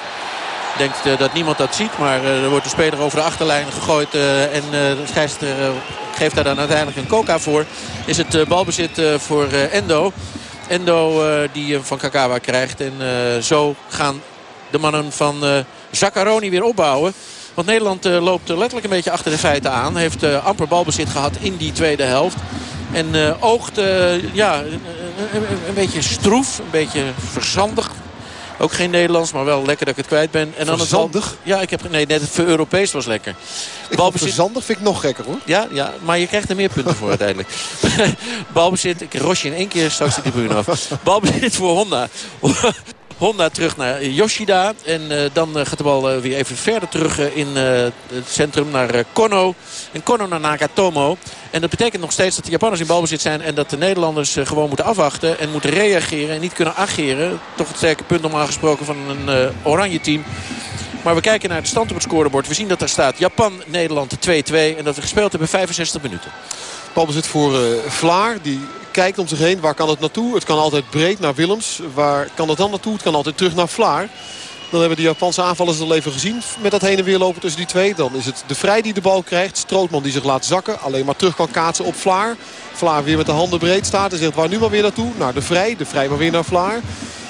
Denkt eh, dat niemand dat ziet. Maar er wordt de speler over de achterlijn gegooid. en de scheidsrechter geeft daar dan uiteindelijk een coca voor. Is het balbezit voor Endo. Endo die hem van Kakawa krijgt. En zo gaan de mannen van eh Zaccaroni weer opbouwen. Want Nederland eh, loopt letterlijk een beetje achter de feiten aan. Heeft eh, amper balbezit gehad in die tweede helft. En oogt ja, een, beetje stroef, een beetje verzandig. Ook geen Nederlands, maar wel lekker dat ik het kwijt ben. En dan het bal- Verzandig? Ja, ik heb, nee, net het voor Europees was lekker. Ik vond verzandig vind ik nog gekker hoor. Ja, ja, maar je krijgt er meer punten voor uiteindelijk. Balbezit, ik ros je in één keer straks de tribune af. Balbezit voor Honda. Honda terug naar Yoshida. En eh, dan eh, gaat de bal eh, weer even verder terug in het centrum naar Kono. En Kono naar Nagatomo. En dat betekent nog steeds dat de Japanners in balbezit zijn. En dat de Nederlanders gewoon moeten afwachten. En moeten reageren en niet kunnen ageren. Toch het sterke punt normaal gesproken van een oranje team. Maar we kijken naar de stand op het scorebord. We zien dat daar staat Japan-Nederland 2-2. En dat we gespeeld hebben 65 minuten. Balbezit voor Vlaar. Die kijkt om zich heen. Waar kan het naartoe? Het kan altijd breed naar Willems. Waar kan het dan naartoe? Het kan altijd terug naar Vlaar. Dan hebben de Japanse aanvallers het al even gezien met dat heen en weer lopen tussen die twee. Dan is het de Vrij die de bal krijgt. Strootman die zich laat zakken. Alleen maar terug kan kaatsen op Vlaar. Vlaar weer met de handen breed staat. En zegt waar nu maar weer naartoe? Naar de Vrij. De Vrij maar weer naar Vlaar.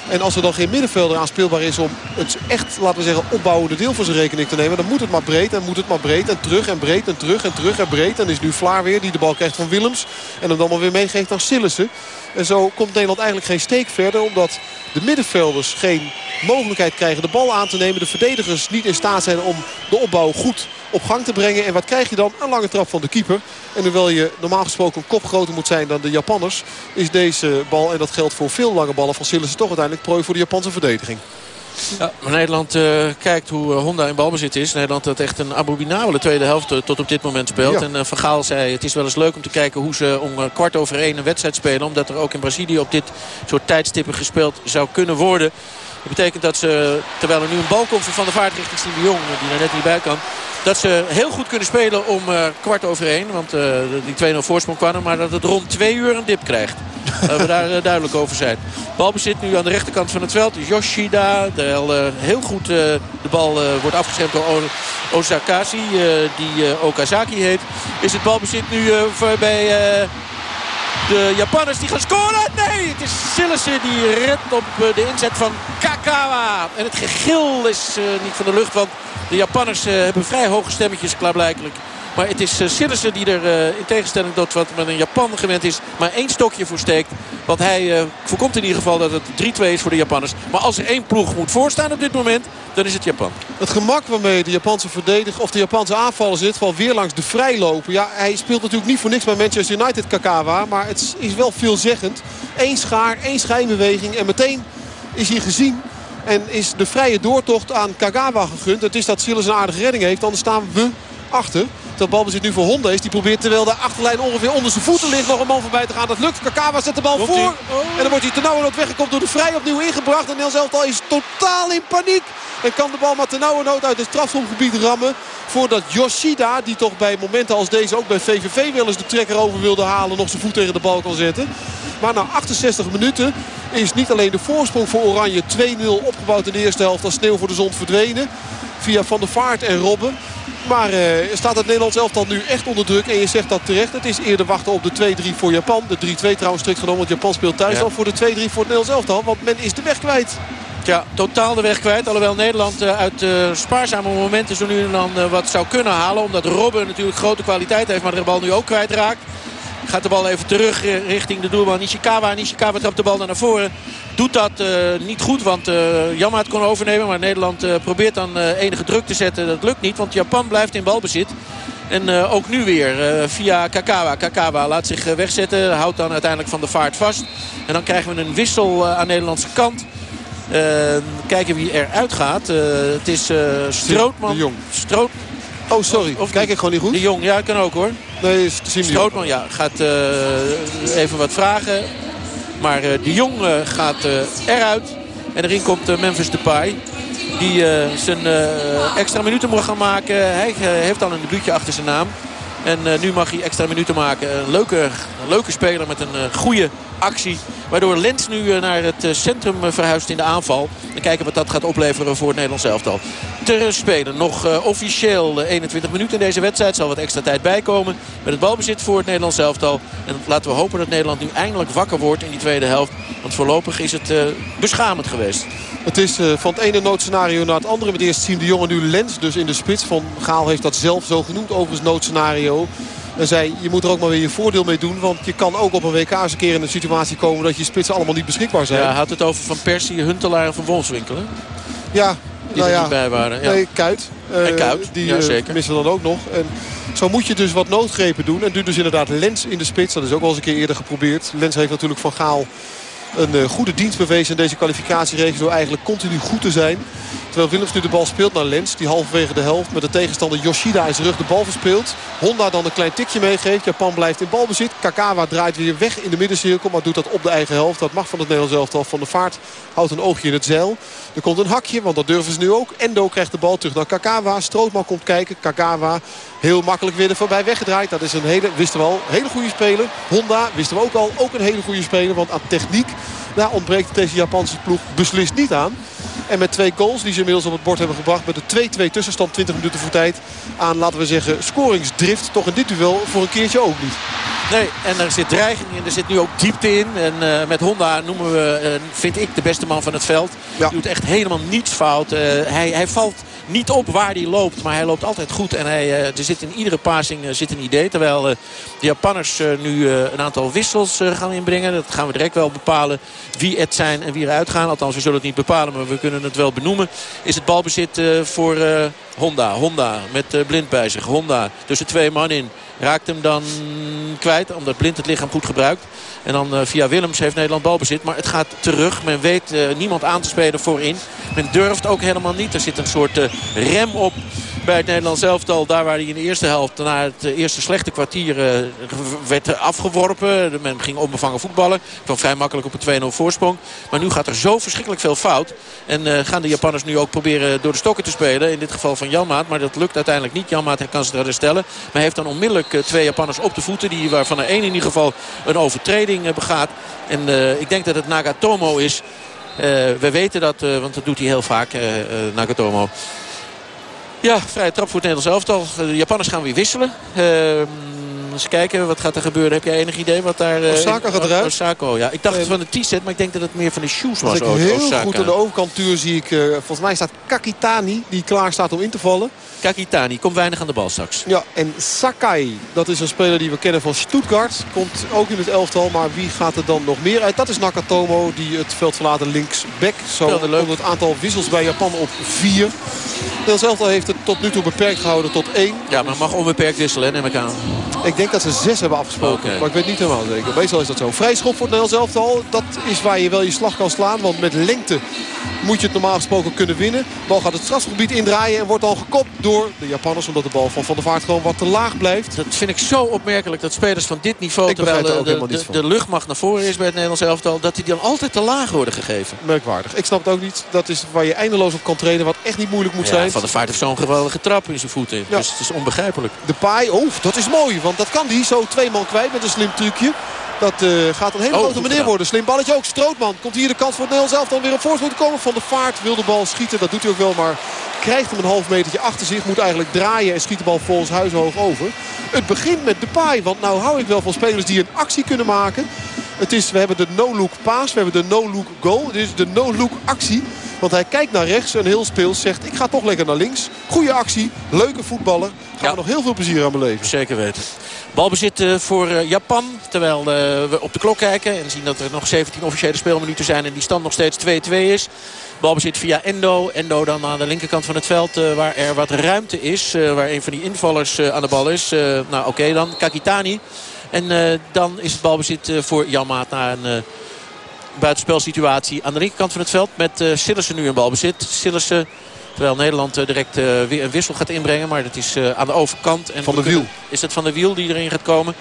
En als er dan geen middenvelder aanspeelbaar is om het echt, laten we zeggen, opbouwende deel van zijn rekening te nemen. Dan moet het maar breed en moet het maar breed en terug en breed en terug en terug en breed. En is nu Vlaar weer die de bal krijgt van Willems. En hem dan maar weer meegeeft naar Sillissen. En zo komt Nederland eigenlijk geen steek verder. Omdat de middenvelders geen mogelijkheid krijgen de bal aan te nemen. De verdedigers niet in staat zijn om de opbouw goed op gang te brengen. En wat krijg je dan? Een lange trap van de keeper. En hoewel je normaal gesproken een kop groter moet zijn dan de Japanners... is deze bal, en dat geldt voor veel lange ballen van Sillissen... toch uiteindelijk prooi voor de Japanse verdediging. Ja, Nederland eh, kijkt hoe eh, Honda in balbezit is. Nederland dat echt een abominabele tweede helft eh, tot op dit moment speelt. Ja. En eh, Van Gaal zei het is wel eens leuk om te kijken hoe ze om kwart over één een wedstrijd spelen. Omdat er ook in Brazilië op dit soort tijdstippen gespeeld zou kunnen worden. Dat betekent dat ze, terwijl er nu een bal komt van Van der Vaart richting de Jong, die er net niet bij kan. Dat ze heel goed kunnen spelen om eh, kwart over één. Want eh, die 2-0 voorsprong kwam er. Maar dat het rond twee uur een dip krijgt. Laten we daar eh, duidelijk over zijn. Balbezit nu aan de rechterkant van het veld. Yoshida. Terwijl heel goed de bal wordt afgeschermd door O- die Okazaki heet. Is het balbezit nu bij... de Japanners die gaan scoren. Nee, het is Sillissen die redt op eh, de inzet van Kakawa. En het gegil is eh, niet van de lucht. Want de Japanners eh, hebben vrij hoge stemmetjes klaarblijkelijk. Maar het is uh, Sillissen die er eh, in tegenstelling tot wat men in Japan gewend is... maar één stokje voor steekt. Want hij eh, voorkomt in ieder geval dat het 3-2 is voor de Japanners. Maar als er één ploeg moet voorstaan op dit moment, dan is het Japan. Het gemak waarmee de Japanse verdediger of de Japanse aanvaller zit, van weer langs de vrij lopen. Ja, hij speelt natuurlijk niet voor niks bij Manchester United Kakawa. Maar het is wel veelzeggend. Eén schaar, één schijnbeweging en meteen is hij gezien. En is de vrije doortocht aan Kagawa gegund. Het is dat Silas een aardige redding heeft. Anders staan we achter. Terwijl balbezit nu voor Honda is. Die probeert terwijl de achterlijn ongeveer onder zijn voeten ligt nog een man voorbij te gaan. Dat lukt. Kakawa zet de bal voor. En dan wordt hij ternauwernood weggekomen door de Vrij opnieuw ingebracht. En Nels Elftal is totaal in paniek. En kan de bal maar ternauwernood uit het strafschopgebied rammen. Voordat Yoshida, die toch bij momenten als deze ook bij VVV wel eens de trekker over wilde halen. Nog zijn voet tegen de bal kan zetten. Maar na 68 minuten is niet alleen de voorsprong voor Oranje 2-0 opgebouwd in de eerste helft. Als sneeuw voor de zon verdwenen. Via Van der Vaart en Robben. Maar uh, staat het Nederlands elftal nu echt onder druk. En je zegt dat terecht. Het is eerder wachten op de 2-3 voor Japan. De 3-2 trouwens strikt genomen. Want Japan speelt thuis Ja. al voor de 2-3 voor het Nederlands elftal. Want men is de weg kwijt. Ja, totaal de weg kwijt. Alhoewel Nederland eh, uit eh, spaarzame momenten zo nu en dan eh, wat zou kunnen halen. Omdat Robben natuurlijk grote kwaliteit heeft. Maar de bal nu ook kwijtraakt. Gaat de bal even terug eh, richting de doelman Nishikawa. Nishikawa trapt de bal naar voren. Doet dat eh, niet goed, want Jamma het kon overnemen. Maar Nederland probeert dan enige druk te zetten. Dat lukt niet, want Japan blijft in balbezit. En ook nu weer via Kakawa. Kakawa laat zich wegzetten. Houdt dan uiteindelijk van de vaart vast. En dan krijgen we een wissel aan de Nederlandse kant. Kijken wie eruit gaat. Het is Strootman. Stroot... Oh, sorry. Of Kijk ik gewoon niet goed? De Jong, ja, kan ook hoor. Nee, Jong. Strootman, ja, gaat eh, even wat vragen. Maar eh, de Jong eh, gaat eruit. En erin komt Memphis Depay. Die zijn extra minuten moet gaan maken. Hij heeft al een debuutje achter zijn naam. En nu mag hij extra minuten maken. Een leuke, een leuke speler met een eh, goede actie. Waardoor Lens nu eh, naar het eh, centrum verhuist in de aanval. En kijken wat dat gaat opleveren voor het Nederlands elftal. Ter spelen nog officieel eh, 21 minuten in deze wedstrijd. Zal wat extra tijd bijkomen. Met het balbezit voor het Nederlands elftal. En laten we hopen dat Nederland nu eindelijk wakker wordt in die tweede helft. Want voorlopig is het beschamend geweest. Het is van het ene noodscenario naar het andere. Met eerst Siem de Jonge nu Lens dus in de spits. Van Gaal heeft dat zelf zo genoemd overigens noodscenario. En zei, je moet er ook maar weer je voordeel mee doen. Want je kan ook op een WK eens een keer in een situatie komen... dat je spitsen allemaal niet beschikbaar zijn. Ja, had het over Van Persie, Huntelaar en Van Wolfswinkel. hè? Ja, Die nou er ja. niet bij waren. Ja. Nee, Kuit. Eh, En Kuyt, Die ja, eh, zeker. missen dan ook nog. En zo moet je dus wat noodgrepen doen. En nu dus inderdaad Lens in de spits. Dat is ook wel eens een keer eerder geprobeerd. Lens heeft natuurlijk van Gaal een eh, goede dienst bewezen in deze kwalificatiereeks. Door eigenlijk continu goed te zijn. Terwijl Willems nu de bal speelt naar Lens. Die halverwege de helft met de tegenstander Yoshida zijn rug de bal verspeelt. Honda dan een klein tikje meegeeft. Japan blijft in balbezit. Kakawa draait weer weg in de middencirkel. Maar doet dat op de eigen helft. Dat mag van het Nederlands elftal. Van de Vaart houdt een oogje in het zeil. Er komt een hakje, want dat durven ze nu ook. Endo krijgt de bal terug naar Kakawa. Strootman komt kijken. Kakawa heel makkelijk weer er voorbij weggedraaid. Dat is een hele, wisten we al, hele goede speler. Honda wisten we ook al, ook een hele goede speler. Want aan techniek daar ontbreekt deze Japanse ploeg beslist niet aan. En met twee goals die ze inmiddels op het bord hebben gebracht... met de 2-2 tussenstand 20 minuten voor tijd... aan, laten we zeggen, scoringsdrift. Toch in dit duel voor een keertje ook niet. Nee, en er zit dreiging in. Er zit nu ook diepte in. En eh, met Honda noemen we, eh, vind ik, de beste man van het veld. Hij doet echt helemaal niets fout. Eh, hij, hij valt niet op waar hij loopt. Maar hij loopt altijd goed. En hij, eh, er zit in iedere passing eh, zit een idee. Terwijl eh, de Japanners nu een aantal wissels gaan inbrengen. Dat gaan we direct wel bepalen wie het zijn en wie eruit gaan. Althans, we zullen het niet bepalen, maar we kunnen het wel benoemen. Is het balbezit voor Honda. Honda met Blind bij zich. Honda tussen twee man in. Raakt hem dan kwijt, omdat Blind het lichaam goed gebruikt. En dan eh, via Willems heeft Nederland balbezit. Maar het gaat terug. Men weet eh, niemand aan te spelen voorin. Men durft ook helemaal niet. Er zit een soort eh, rem op bij het Nederlands elftal. Daar waar hij in de eerste helft, na het eh, eerste slechte kwartier, eh, werd afgeworpen. Men ging onbevangen voetballen. Kwam vrij makkelijk op een 2-0 voorsprong. Maar nu gaat er zo verschrikkelijk veel fout. En eh, gaan de Japanners nu ook proberen door de stokken te spelen. In dit geval van Janmaat. Maar dat lukt uiteindelijk niet. Janmaat kan zich eruit herstellen. Maar heeft dan onmiddellijk twee Japanners op de voeten. Die, waarvan er één in ieder geval een overtreding begaat. En ik denk dat het Nagatomo is. We weten dat, want dat doet hij heel vaak, Nagatomo. Ja, vrije trap voor het Nederlands elftal. De Japanners gaan weer wisselen. Ehm, eens kijken, wat gaat er gebeuren? Heb jij enig idee wat daar... eh, Osaka gaat eruit. Osako, ja. Ik dacht het van de T-set, maar ik denk dat het meer van de shoes was. Als ik heel Osaka. goed aan de overkant tuur zie ik... eh, volgens mij staat Kakitani, die klaar staat om in te vallen. Kakitani komt weinig aan de bal straks. Ja, en Sakai, dat is een speler die we kennen van Stuttgart. Komt ook in het elftal, maar wie gaat er dan nog meer uit? Dat is Nakatomo, die het veld verlaten linksback. Zo leuk. komt het aantal wissels bij Japan op vier. Nederlands elftal heeft het tot nu toe beperkt gehouden tot één. Ja, maar mag onbeperkt wisselen, neem ik aan. Ik denk denk dat ze zes hebben afgesproken. Maar ik weet niet helemaal zeker. Meestal is dat zo. Vrij schop voor het Nederlands elftal. Dat is waar je wel je slag kan slaan. Want met lengte moet je het normaal gesproken kunnen winnen. De bal gaat het strafgebied indraaien en wordt al gekopt door de Japanners. Omdat de bal van Van der Vaart gewoon wat te laag blijft. Dat vind ik zo opmerkelijk dat spelers van dit niveau... terwijl de, de, de, luchtmacht naar voren is bij het Nederlands elftal... dat die dan altijd te laag worden gegeven. Merkwaardig. Ik snap het ook niet. Dat is waar je eindeloos op kan trainen. Wat echt niet moeilijk moet zijn. Van der Vaart heeft zo'n geweldige trap in zijn voeten. Dus het is onbegrijpelijk. De paai, oh, dat is mooi. Want dat kan die zo twee man kwijt met een slim trucje. Dat uh, gaat een hele oh, grote meneer worden. Slim balletje ook. Strootman komt hier de kans voor het Nederlands zelf dan weer op voorsprong te komen. Van de vaart wil de bal schieten. Dat doet hij ook wel. Maar krijgt hem een half metertje achter zich. Moet eigenlijk draaien en schiet de bal volgens huishoog over. Het begint met de paai. Want nou hou ik wel van spelers die een actie kunnen maken. Het is, we hebben de no-look paas. We hebben de no-look goal. Dit is de no-look actie. Want hij kijkt naar rechts en heel speels zegt ik ga toch lekker naar links. Goede actie, leuke voetballer. Gaan we nog heel veel plezier aan beleven. Zeker weten. Balbezit uh, voor uh, Japan. Terwijl uh, we op de klok kijken en zien dat er nog 17 officiële speelminuten zijn. En die stand nog steeds 2-2 is. Balbezit via Endo. Endo dan aan de linkerkant van het veld waar er wat ruimte is. waar een van die invallers aan de bal is. nou oké okay, dan. Kakitani. En dan is het balbezit voor Janmaat na een buitenspelsituatie aan de linkerkant van het veld. Met uh, Sillissen nu een balbezit. Sillissen, terwijl Nederland uh, direct uh, weer een wissel gaat inbrengen. Maar dat is aan de overkant. En van de wiel. Is het van de wiel die erin gaat komen.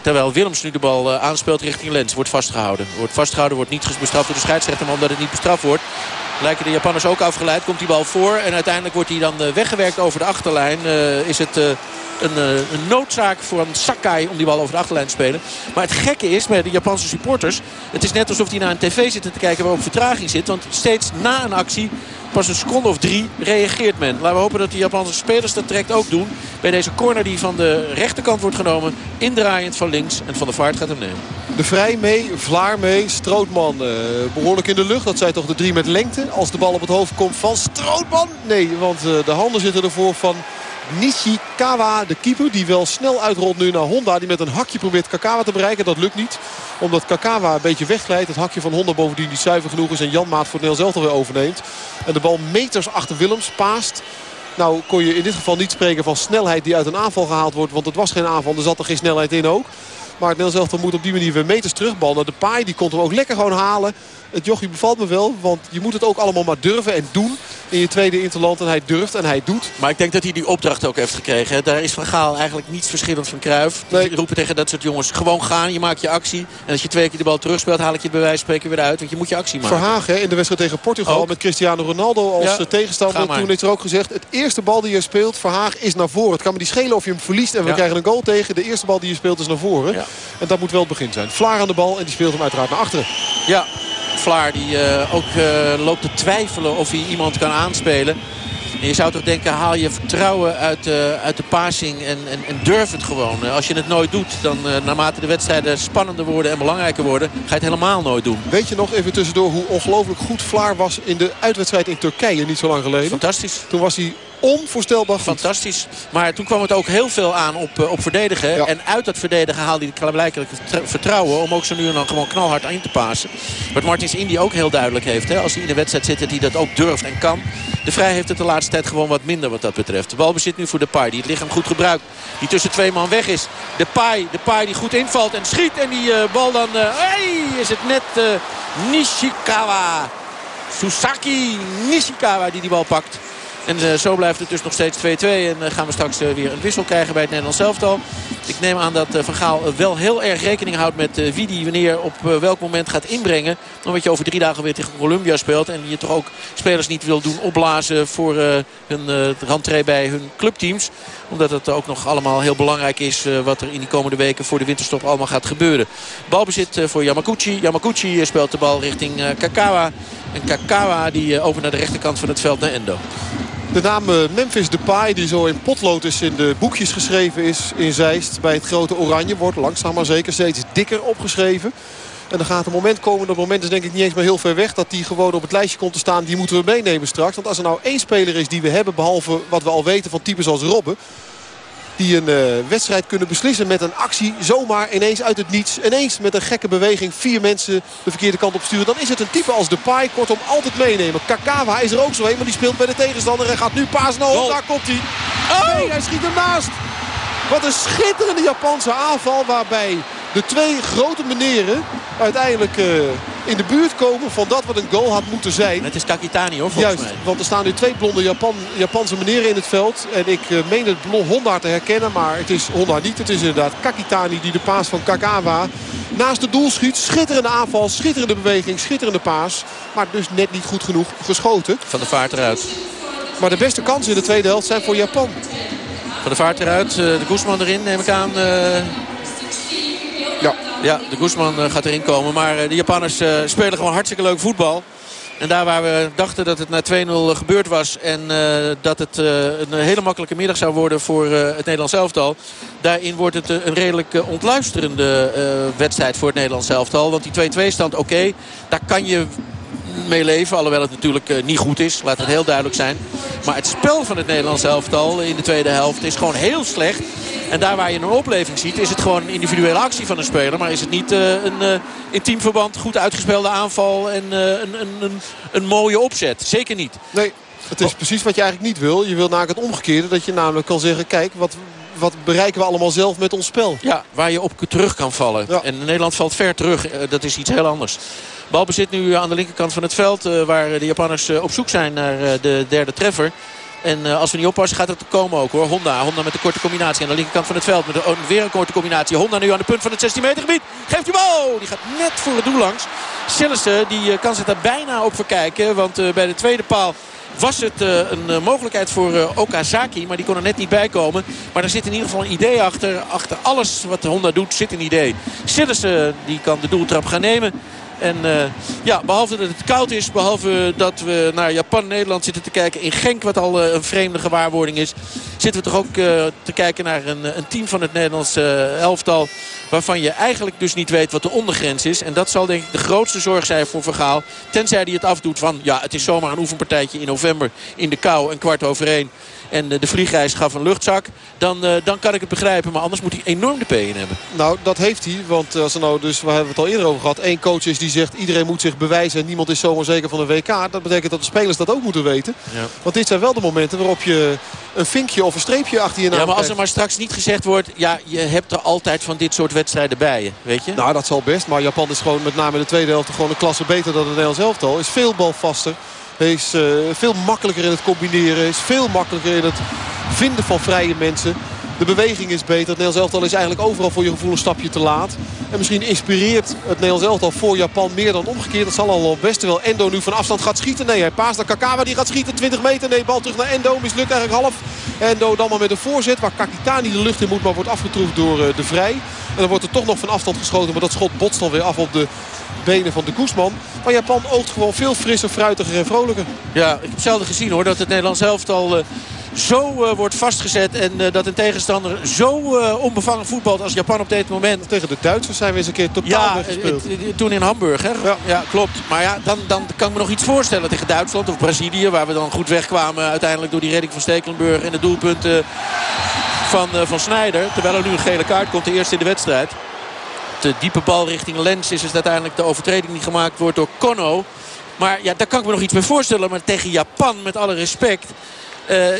Terwijl Willems nu de bal aanspeelt richting Lens. Wordt vastgehouden. Wordt vastgehouden, wordt niet bestraft door de scheidsrechter. Maar omdat het niet bestraft wordt, lijken de Japanners ook afgeleid. Komt die bal voor en uiteindelijk wordt hij dan weggewerkt over de achterlijn. is het een, eh, een noodzaak voor een Sakai om die bal over de achterlijn te spelen. Maar het gekke is bij de Japanse supporters. Het is net alsof die naar een tv zitten te kijken waarop vertraging zit. Want steeds na een actie pas een seconde of drie reageert men. Laten we hopen dat de Japanse spelers dat direct ook doen. Bij deze corner die van de rechterkant wordt genomen. Indraaiend van links. En Van de Vaart gaat hem nemen. De Vrij mee, Vlaar mee, Strootman uh, behoorlijk in de lucht. Dat zijn toch de drie met lengte. Als de bal op het hoofd komt van Strootman. Nee, want uh, de handen zitten ervoor van Nishikawa, de keeper. Die wel snel uitrolt nu naar Honda. Die met een hakje probeert Kakawa te bereiken. Dat lukt niet. Omdat Kakawa een beetje wegglijdt. Het hakje van Honda bovendien die zuiver genoeg is. En Jan Maat voor Neel zelf alweer overneemt. En de bal meters achter Willems paast. Nou kon je in dit geval niet spreken van snelheid die uit een aanval gehaald wordt. Want het was geen aanval. Er zat er geen snelheid in ook. Maar het elftal moet op die manier weer meters terugballen. De paai die kon hem ook lekker gewoon halen. Het jochie bevalt me wel, want je moet het ook allemaal maar durven en doen in je tweede interland. En hij durft en hij doet. Maar ik denk dat hij die opdracht ook heeft gekregen. Daar is Van Gaal eigenlijk niets verschillend van Cruijff. Nee. Die roepen tegen dat soort jongens, gewoon gaan, je maakt je actie. En als je twee keer de bal terugspeelt, haal ik je bij wijze van spreken weer uit. Want je moet je actie maken. Verhagen in de wedstrijd tegen Portugal met Cristiano Ronaldo als ja, tegenstander. Toen is er ook gezegd, het eerste bal die je speelt, Verhaag is naar voren. Het kan me die schelen of je hem verliest en we krijgen een goal tegen. De eerste bal die je speelt is naar voren. En dat moet wel het begin zijn. Vlaar aan de bal en die speelt hem uiteraard naar achteren. Ja, Vlaar die uh, ook uh, loopt te twijfelen of hij iemand kan aanspelen. En je zou toch denken, haal je vertrouwen uit, uh, uit de passing en, en, en, durf het gewoon. als je het nooit doet, dan naarmate de wedstrijden spannender worden en belangrijker worden... ga je het helemaal nooit doen. Weet je nog even tussendoor hoe ongelooflijk goed Vlaar was in de uitwedstrijd in Turkije niet zo lang geleden? Fantastisch. Toen was hij onvoorstelbaar goed. Fantastisch. Maar toen kwam het ook heel veel aan op, op verdedigen. En uit dat verdedigen haalde hij klaarblijkelijk vertrouwen... om ook zo nu en dan gewoon knalhard in te pasen. Wat Martins Indy ook heel duidelijk heeft. Hè? Als hij in de wedstrijd zit dat hij dat ook durft en kan. De Vrij heeft het de laatste tijd gewoon wat minder wat dat betreft. De bal bezit nu voor de Pai die het lichaam goed gebruikt. Die tussen twee man weg is. De Pai, de Pai die goed invalt en schiet. En die uh, bal dan... Uh, hey, is het net uh, Nishikawa. Susaki Nishikawa die die bal pakt. En uh, zo blijft het dus nog steeds 2-2. En uh, gaan we straks uh, weer een wissel krijgen bij het Nederlands elftal. Ik neem aan dat Van Gaal wel heel erg rekening houdt met wie die wanneer op welk moment gaat inbrengen. Omdat je over drie dagen weer tegen Columbia speelt. En je toch ook spelers niet wil doen opblazen voor hun rentree bij hun clubteams. Omdat het ook nog allemaal heel belangrijk is wat er in die komende weken voor de winterstop allemaal gaat gebeuren. Balbezit voor Yamaguchi. Yamaguchi speelt de bal richting Kakawa. En Kakawa die over naar de rechterkant van het veld naar Endo. De naam eh, Memphis Depay, die zo in potlood is in de boekjes geschreven is in Zeist. Bij het grote oranje wordt langzaam maar zeker steeds dikker opgeschreven. En dan gaat een moment komen, dat moment is denk ik niet eens meer heel ver weg... dat die gewoon op het lijstje komt te staan, die moeten we meenemen straks. Want als er nou één speler is die we hebben, behalve wat we al weten van types als Robben die een uh, wedstrijd kunnen beslissen met een actie. Zomaar ineens uit het niets. Ineens met een gekke beweging vier mensen de verkeerde kant op sturen. Dan is het een type als Depay. Kortom altijd meenemen. Kakawa is er ook zo heen. Maar die speelt bij de tegenstander. En gaat nu paas naar Daar komt hij. Oh! Nee, hij schiet hem naast. Wat een schitterende Japanse aanval waarbij de twee grote meneren uiteindelijk uh, in de buurt komen van dat wat een goal had moeten zijn. Het is Kakitani hoor, volgens Juist, mij. want er staan nu twee blonde Japan, Japanse meneren in het veld. En ik uh, meen het Honda te herkennen, maar het is Honda niet. Het is inderdaad Kakitani die de paas van Kakawa naast het doel schiet. Schitterende aanval, schitterende beweging, schitterende paas. Maar dus net niet goed genoeg geschoten. Van de vaart eruit. Maar de beste kansen in de tweede helft zijn voor Japan. Van de vaart eruit, de Guzman erin neem ik aan. Uh... Ja. Ja, de Guzman gaat erin komen. Maar de Japanners uh, spelen gewoon hartstikke leuk voetbal. En daar waar we dachten dat het na 2-0 gebeurd was... en dat het een hele makkelijke middag zou worden voor het Nederlands elftal... daarin wordt het een redelijk ontluisterende wedstrijd voor het Nederlands elftal. Want die 2-2 stand, oké, daar kan je mee leven. Alhoewel het natuurlijk uh, niet goed is. Laat het heel duidelijk zijn. Maar het spel van het Nederlands elftal in de tweede helft is gewoon heel slecht. En daar waar je een opleving ziet is het gewoon een individuele actie van een speler. Maar is het niet uh, een uh, in teamverband goed uitgespeelde aanval en een, een, een, een mooie opzet. Zeker niet. Nee, het is precies wat je eigenlijk niet wil. Je wil namelijk het omgekeerde. Dat je namelijk kan zeggen, kijk, wat, wat bereiken we allemaal zelf met ons spel. Ja, waar je op terug kan vallen. Ja. En Nederland valt ver terug. dat is iets heel anders. Balbezit nu aan de linkerkant van het veld. Uh, waar de Japanners op zoek zijn naar de derde treffer. En als we niet oppassen gaat het komen ook hoor. Honda, Honda met de korte combinatie aan de linkerkant van het veld. Met een, weer een korte combinatie. Honda nu aan de punt van het 16 meter gebied. Geeft die bal. Die gaat net voor het doel langs. Sillissen die kan zich daar bijna op verkijken. Want bij de tweede paal was het uh, een uh, mogelijkheid voor uh, Okazaki. Maar die kon er net niet bij komen. Maar er zit in ieder geval een idee achter. Achter alles wat Honda doet zit een idee. Sillissen die kan de doeltrap gaan nemen. En uh, ja, behalve dat het koud is, behalve dat we naar Japan-Nederland zitten te kijken in Genk, wat al uh, een vreemde gewaarwording is, zitten we toch ook uh, te kijken naar een, een team van het Nederlandse elftal, waarvan je eigenlijk dus niet weet wat de ondergrens is. En dat zal denk ik de grootste zorg zijn voor Vergaal. Tenzij hij het afdoet van, ja, het is zomaar een oefenpartijtje in november in de kou, een kwart over één. En de vliegreis gaf een luchtzak. Dan, uh, dan kan ik het begrijpen. Maar anders moet hij enorm de P in hebben. Nou, dat heeft hij. Want als er nou dus, we hebben het al eerder over gehad. één coach is die zegt iedereen moet zich bewijzen. En niemand is zomaar zeker van de WK. Dat betekent dat de spelers dat ook moeten weten. Ja. Want dit zijn wel de momenten waarop je een vinkje of een streepje achter je naam Ja, maar als er maar straks niet gezegd wordt... Ja, je hebt er altijd van dit soort wedstrijden bij je. Weet je? Nou, dat zal best. Maar Japan is gewoon met name in de tweede helft gewoon een klasse beter dan het Nederlands elftal. Is veel balvaster. Hij is uh, veel makkelijker in het combineren. Is veel makkelijker in het vinden van vrije mensen. De beweging is beter. Het Nederlands elftal is eigenlijk overal voor je gevoel een stapje te laat. En misschien inspireert het Nederlands elftal voor Japan meer dan omgekeerd. Dat zal al best. Terwijl Endo nu van afstand gaat schieten. Nee, hij paast naar Kakawa. Die gaat schieten. 20 meter. Nee, bal terug naar Endo. Mislukt eigenlijk half. Endo dan maar met een voorzet. Waar Kakitani de lucht in moet. Maar wordt afgetroefd door uh, de Vrij. En dan wordt er toch nog van afstand geschoten. Maar dat schot botst dan weer af op de benen van de Koesman. Maar Japan oogt gewoon veel frisser, fruitiger en vrolijker. Ja, ik heb zelden gezien hoor. Dat het Nederlands elftal... Uh zo uh, wordt vastgezet. En uh, dat een tegenstander zo uh, onbevangen voetbalt als Japan op dit moment. Tegen de Duitsers zijn we eens een keer totaal ja, weggespeeld. toen in Hamburg. Hè? Ja. ja. klopt. Maar ja, dan, dan kan ik me nog iets voorstellen tegen Duitsland of Brazilië. Waar we dan goed wegkwamen uiteindelijk door die redding van Stekelenburg. En de doelpunten van, van Snijder. Terwijl er nu een gele kaart komt. De eerste in de wedstrijd. De diepe bal richting Lens is uiteindelijk de overtreding die gemaakt wordt door Kono. Maar ja, daar kan ik me nog iets bij voorstellen. Maar tegen Japan, met alle respect... Uh,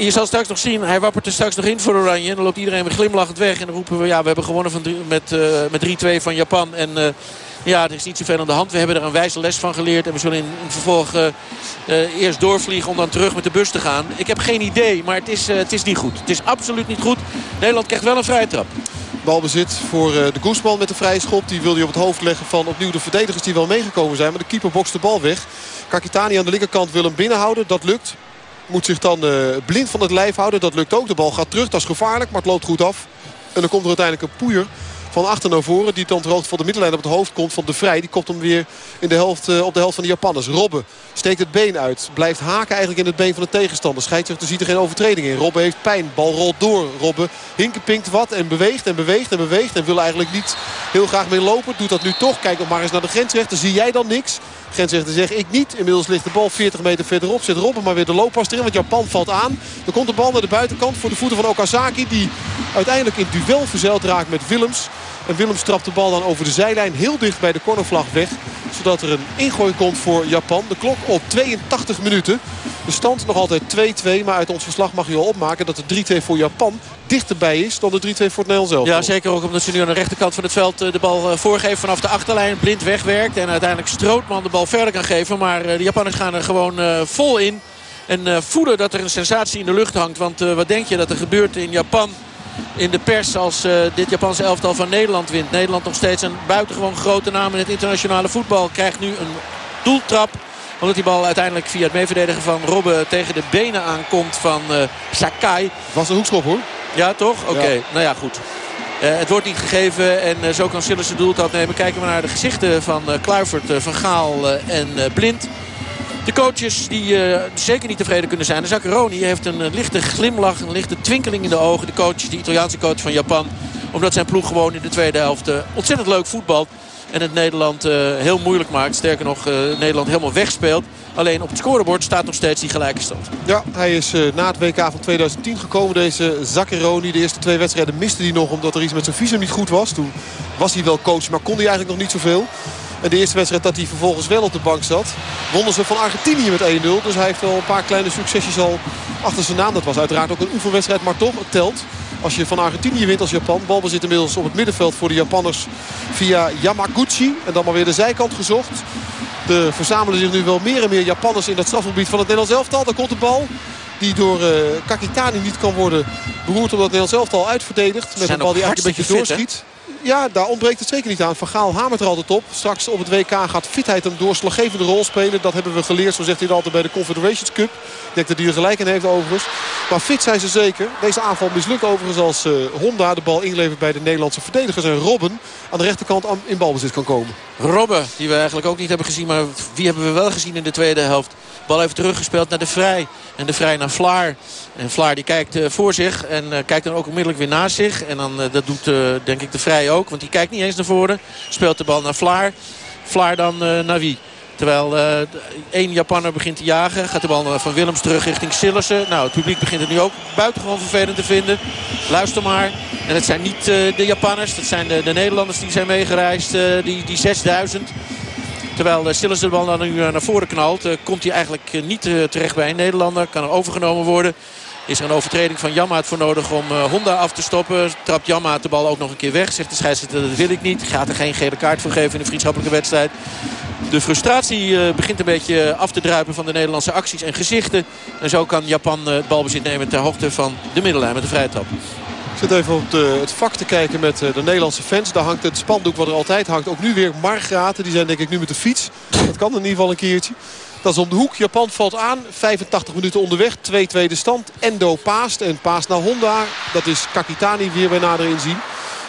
je zal straks nog zien, hij wappert er straks nog in voor Oranje. En dan loopt iedereen weer glimlachend weg. En dan roepen we, ja, we hebben gewonnen van met, uh, met 3-2 van Japan. En uh, ja, er is niet zoveel aan de hand. We hebben er een wijze les van geleerd. En we zullen in, vervolg eerst doorvliegen om dan terug met de bus te gaan. Ik heb geen idee, maar het is, het is niet goed. Het is absoluut niet goed. Nederland krijgt wel een vrije trap. Balbezit voor de Guzman met de vrije schop. Die wil hij op het hoofd leggen van opnieuw de verdedigers die wel meegekomen zijn. Maar de keeper bokst de bal weg. Kakitani aan de linkerkant wil hem binnenhouden. Dat lukt moet zich dan blind van het lijf houden. Dat lukt ook. De bal gaat terug. Dat is gevaarlijk, maar het loopt goed af. En dan komt er uiteindelijk een poeier van achter naar voren. Die dan hoogte van de middenlijn op het hoofd komt van de Vrij. Die komt hem weer in de helft, uh, op de helft van de Japanners. Robben steekt het been uit. Blijft haken eigenlijk in het been van de tegenstander. Scheidsrechter ziet er geen overtreding in. Robben heeft pijn. Bal rolt door. Robben hinkenpinkt wat en beweegt en beweegt en beweegt. En wil eigenlijk niet heel graag meer lopen. Doet dat nu toch. Kijk maar eens naar de grensrechter. Zie jij dan niks? Grensrechter zegt ik niet. Inmiddels ligt de bal 40 meter verderop. Zit Robben maar weer de looppas erin. Want Japan valt aan. Dan komt de bal naar de buitenkant voor de voeten van Okazaki. Die uiteindelijk in duel verzeild raakt met Willems. En Willems trapt de bal dan over de zijlijn heel dicht bij de cornervlag weg. Zodat er een ingooi komt voor Japan. De klok op 82 minuten. De stand nog altijd 2-2. Maar uit ons verslag mag je al opmaken dat de 3-2 voor Japan dichterbij is dan de 3-2 voor het zelf. Ja, zeker ook omdat ze nu aan de rechterkant van het veld de bal voorgeven vanaf de achterlijn. Blind wegwerkt en uiteindelijk Strootman de bal verder kan geven. Maar de Japanners gaan er gewoon vol in. En voelen dat er een sensatie in de lucht hangt. Want wat denk je dat er gebeurt in Japan in de pers als uh, dit Japanse elftal van Nederland wint. Nederland nog steeds een buitengewoon grote naam in het internationale voetbal. Krijgt nu een doeltrap. Omdat die bal uiteindelijk via het meeverdedigen van Robben tegen de benen aankomt van uh, Sakai. Was een hoekschop hoor. Ja toch? Oké, nou ja goed. Uh, het wordt niet gegeven en zo kan Sillis de doeltrap nemen. Kijken we naar de gezichten van Kluivert, Van Gaal en Blind. De coaches die uh, zeker niet tevreden kunnen zijn. De Zaccheroni heeft een uh, lichte glimlach, een lichte twinkeling in de ogen. De coach, de Italiaanse coach van Japan. Omdat zijn ploeg gewoon in de tweede helft uh, ontzettend leuk voetbalt. En het Nederland heel moeilijk maakt. Sterker nog, Nederland helemaal wegspeelt. Alleen op het scorebord staat nog steeds die gelijke stand. Ja, hij is na het WK van 2010 gekomen. Deze Zaccheroni. De eerste twee wedstrijden miste hij nog omdat er iets met zijn visum niet goed was. Toen was hij wel coach, maar kon hij eigenlijk nog niet zoveel. En de eerste wedstrijd dat hij vervolgens wel op de bank zat. Wonnen ze van Argentinië met 1-0. Dus hij heeft wel een paar kleine succesjes al achter zijn naam. Dat was uiteraard ook een oefenwedstrijd. Maar toch, het telt. Als je van Argentinië wint als Japan. Balbezit inmiddels op het middenveld voor de Japanners via Yamaguchi. En dan maar weer de zijkant gezocht. Er verzamelen zich nu wel meer en meer Japanners in dat strafgebied van het Nederlands elftal. Daar komt de bal die door uh, Kakitani niet kan worden beroerd omdat het Nederlands elftal uitverdedigt. Met een bal die eigenlijk een beetje doorschiet ja, daar ontbreekt het zeker niet aan. Van Gaal hamert er altijd op. Straks op het WK gaat fitheid een doorslaggevende rol spelen. Dat hebben we geleerd, zo zegt hij altijd bij de Confederations Cup. Ik denk dat hij er gelijk in heeft overigens. Maar fit zijn ze zeker. Deze aanval mislukt overigens als uh, Honda de bal inlevert bij de Nederlandse verdedigers. En Robben aan de rechterkant in balbezit kan komen. Robben, die we eigenlijk ook niet hebben gezien. Maar wie hebben we wel gezien in de tweede helft? Bal heeft teruggespeeld naar de Vrij. En de Vrij naar Vlaar. En Vlaar die kijkt uh, voor zich. En uh, kijkt dan ook onmiddellijk weer naast zich. En dan, uh, dat doet denk ik de Vrij ook. Want die kijkt niet eens naar voren. Speelt de bal naar Vlaar. Vlaar dan naar wie? Terwijl één Japanner begint te jagen. Gaat de bal van Willems terug richting Sillissen. Nou, het publiek begint het nu ook buitengewoon vervelend te vinden. Luister maar. En het zijn niet de Japanners. Dat zijn de, de Nederlanders die zijn meegereisd. die, die 6000. Terwijl Stillers de bal dan nu naar voren knalt. Komt hij eigenlijk niet terecht bij een Nederlander. Kan er overgenomen worden. Is er een overtreding van Jammaat voor nodig om Honda af te stoppen. Trapt Jammaat de bal ook nog een keer weg. Zegt de scheidsrechter dat wil ik niet. Gaat er geen gele kaart voor geven in de vriendschappelijke wedstrijd. De frustratie begint een beetje af te druipen van de Nederlandse acties en gezichten. En zo kan Japan het balbezit nemen ter hoogte van de middenlijn met de vrije trap. Zit even op de, het vak te kijken met de Nederlandse fans. Daar hangt het spandoek wat er altijd hangt. Ook nu weer Margraten. Die zijn denk ik nu met de fiets. Dat kan in ieder geval een keertje. Dat is om de hoek. Japan valt aan. 85 minuten onderweg. 2-2 de stand. Endo paast. En paast naar Honda. Dat is Kakitani weer bij nader inzien.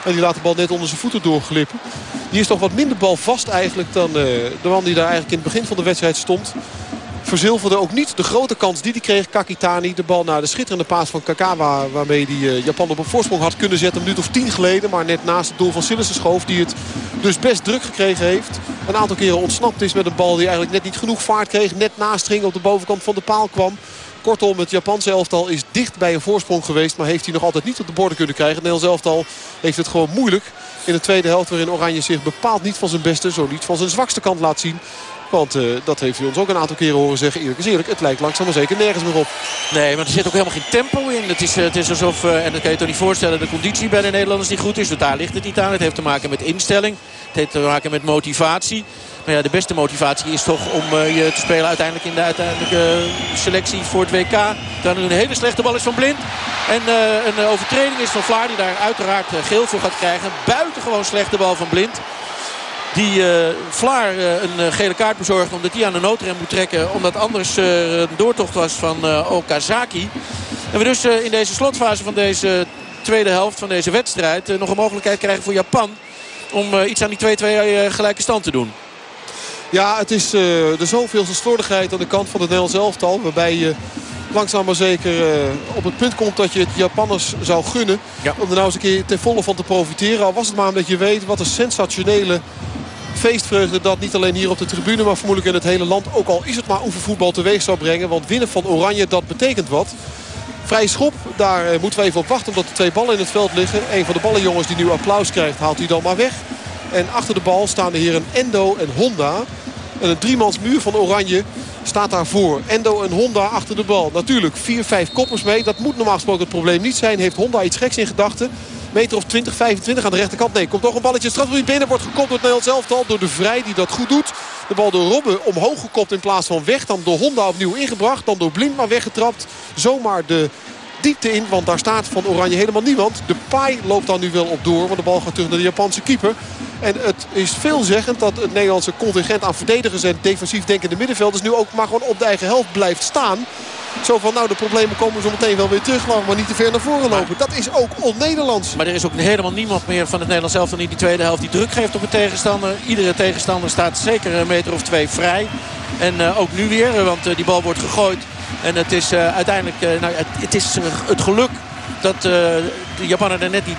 En die laat de bal net onder zijn voeten doorglippen. Die is toch wat minder balvast eigenlijk dan de man die daar eigenlijk in het begin van de wedstrijd stond verzilverde ook niet de grote kans die hij kreeg. Kakitani, de bal naar de schitterende paas van Kakawa. Waarmee hij Japan op een voorsprong had kunnen zetten. Een minuut of tien geleden. Maar net naast het doel van Sillissen schoof. Die het dus best druk gekregen heeft. Een aantal keren ontsnapt is met een bal die eigenlijk net niet genoeg vaart kreeg. Net naast ging op de bovenkant van de paal kwam. Kortom, het Japanse elftal is dicht bij een voorsprong geweest. Maar heeft hij nog altijd niet op de borden kunnen krijgen. Het Nederlands elftal heeft het gewoon moeilijk. In de tweede helft waarin Oranje zich bepaald niet van zijn beste, zo niet van zijn zwakste kant laat zien. Want uh, dat heeft hij ons ook een aantal keren horen zeggen. Eerlijk is eerlijk, het lijkt langzaam maar zeker nergens meer op. Nee, maar er zit ook helemaal geen tempo in. Het is, het is alsof, uh, en dat kan je toch niet voorstellen, de conditie bij de Nederlanders niet goed is. Dus daar ligt het niet aan. Het heeft te maken met instelling. Het heeft te maken met motivatie. Maar ja, de beste motivatie is toch om je te spelen uiteindelijk in de uiteindelijke selectie voor het WK. Dan een hele slechte bal is van Blind. En een overtreding is van Vlaar die daar uiteraard geel voor gaat krijgen. Buitengewoon slechte bal van Blind. Die uh, Vlaar uh, een gele kaart bezorgt omdat hij aan de noodrem moet trekken. Omdat anders uh, een doortocht was van Okazaki. En we dus in deze slotfase van deze tweede helft van deze wedstrijd... nog een mogelijkheid krijgen voor Japan om iets aan die 2-2 gelijke stand te doen. Ja, het is de zoveelste slordigheid aan de kant van het Nederlands elftal. Waarbij je langzaam maar zeker op het punt komt dat je het Japanners zou gunnen. Om er nou eens een keer ten volle van te profiteren. Al was het maar omdat je weet wat een sensationele feestvreugde dat niet alleen hier op de tribune... maar vermoedelijk in het hele land, ook al is het maar oefenvoetbal teweeg zou brengen. Want winnen van Oranje, dat betekent wat. Vrij schop, daar eh, moeten we even op wachten omdat er twee ballen in het veld liggen. Een van de ballenjongens die nu applaus krijgt, haalt hij dan maar weg. En achter de bal staan de heren Endo en Honda. En een driemans muur van Oranje staat daarvoor. Endo en Honda achter de bal. Natuurlijk 4-5 koppers mee. Dat moet normaal gesproken het probleem niet zijn. Heeft Honda iets geks in gedachten? Meter of 20, 25 aan de rechterkant. Nee, komt toch een balletje strafgebied binnen. Wordt gekopt door het Nederlands elftal. Door de Vrij die dat goed doet. De bal door Robben omhoog gekopt in plaats van weg. Dan door Honda opnieuw ingebracht. Dan door Blind maar weggetrapt. Zomaar de diepte in. Want daar staat van Oranje helemaal niemand. De paai loopt dan nu wel op door. Want de bal gaat terug naar de Japanse keeper. En het is veelzeggend dat het Nederlandse contingent aan verdedigers en defensief denkende middenvelders nu ook maar gewoon op de eigen helft blijft staan. Zo van, nou de problemen komen zo meteen wel weer terug. Laten maar niet te ver naar voren lopen. Dat is ook on-Nederlands. Maar er is ook helemaal niemand meer van het Nederlands zelf dan in die tweede helft die druk geeft op een tegenstander. Iedere tegenstander staat zeker een meter of twee vrij. En uh, ook nu weer, want uh, die bal wordt gegooid. En het is uh, uiteindelijk, nou, het, het, is het geluk dat de Japaner er net niet bij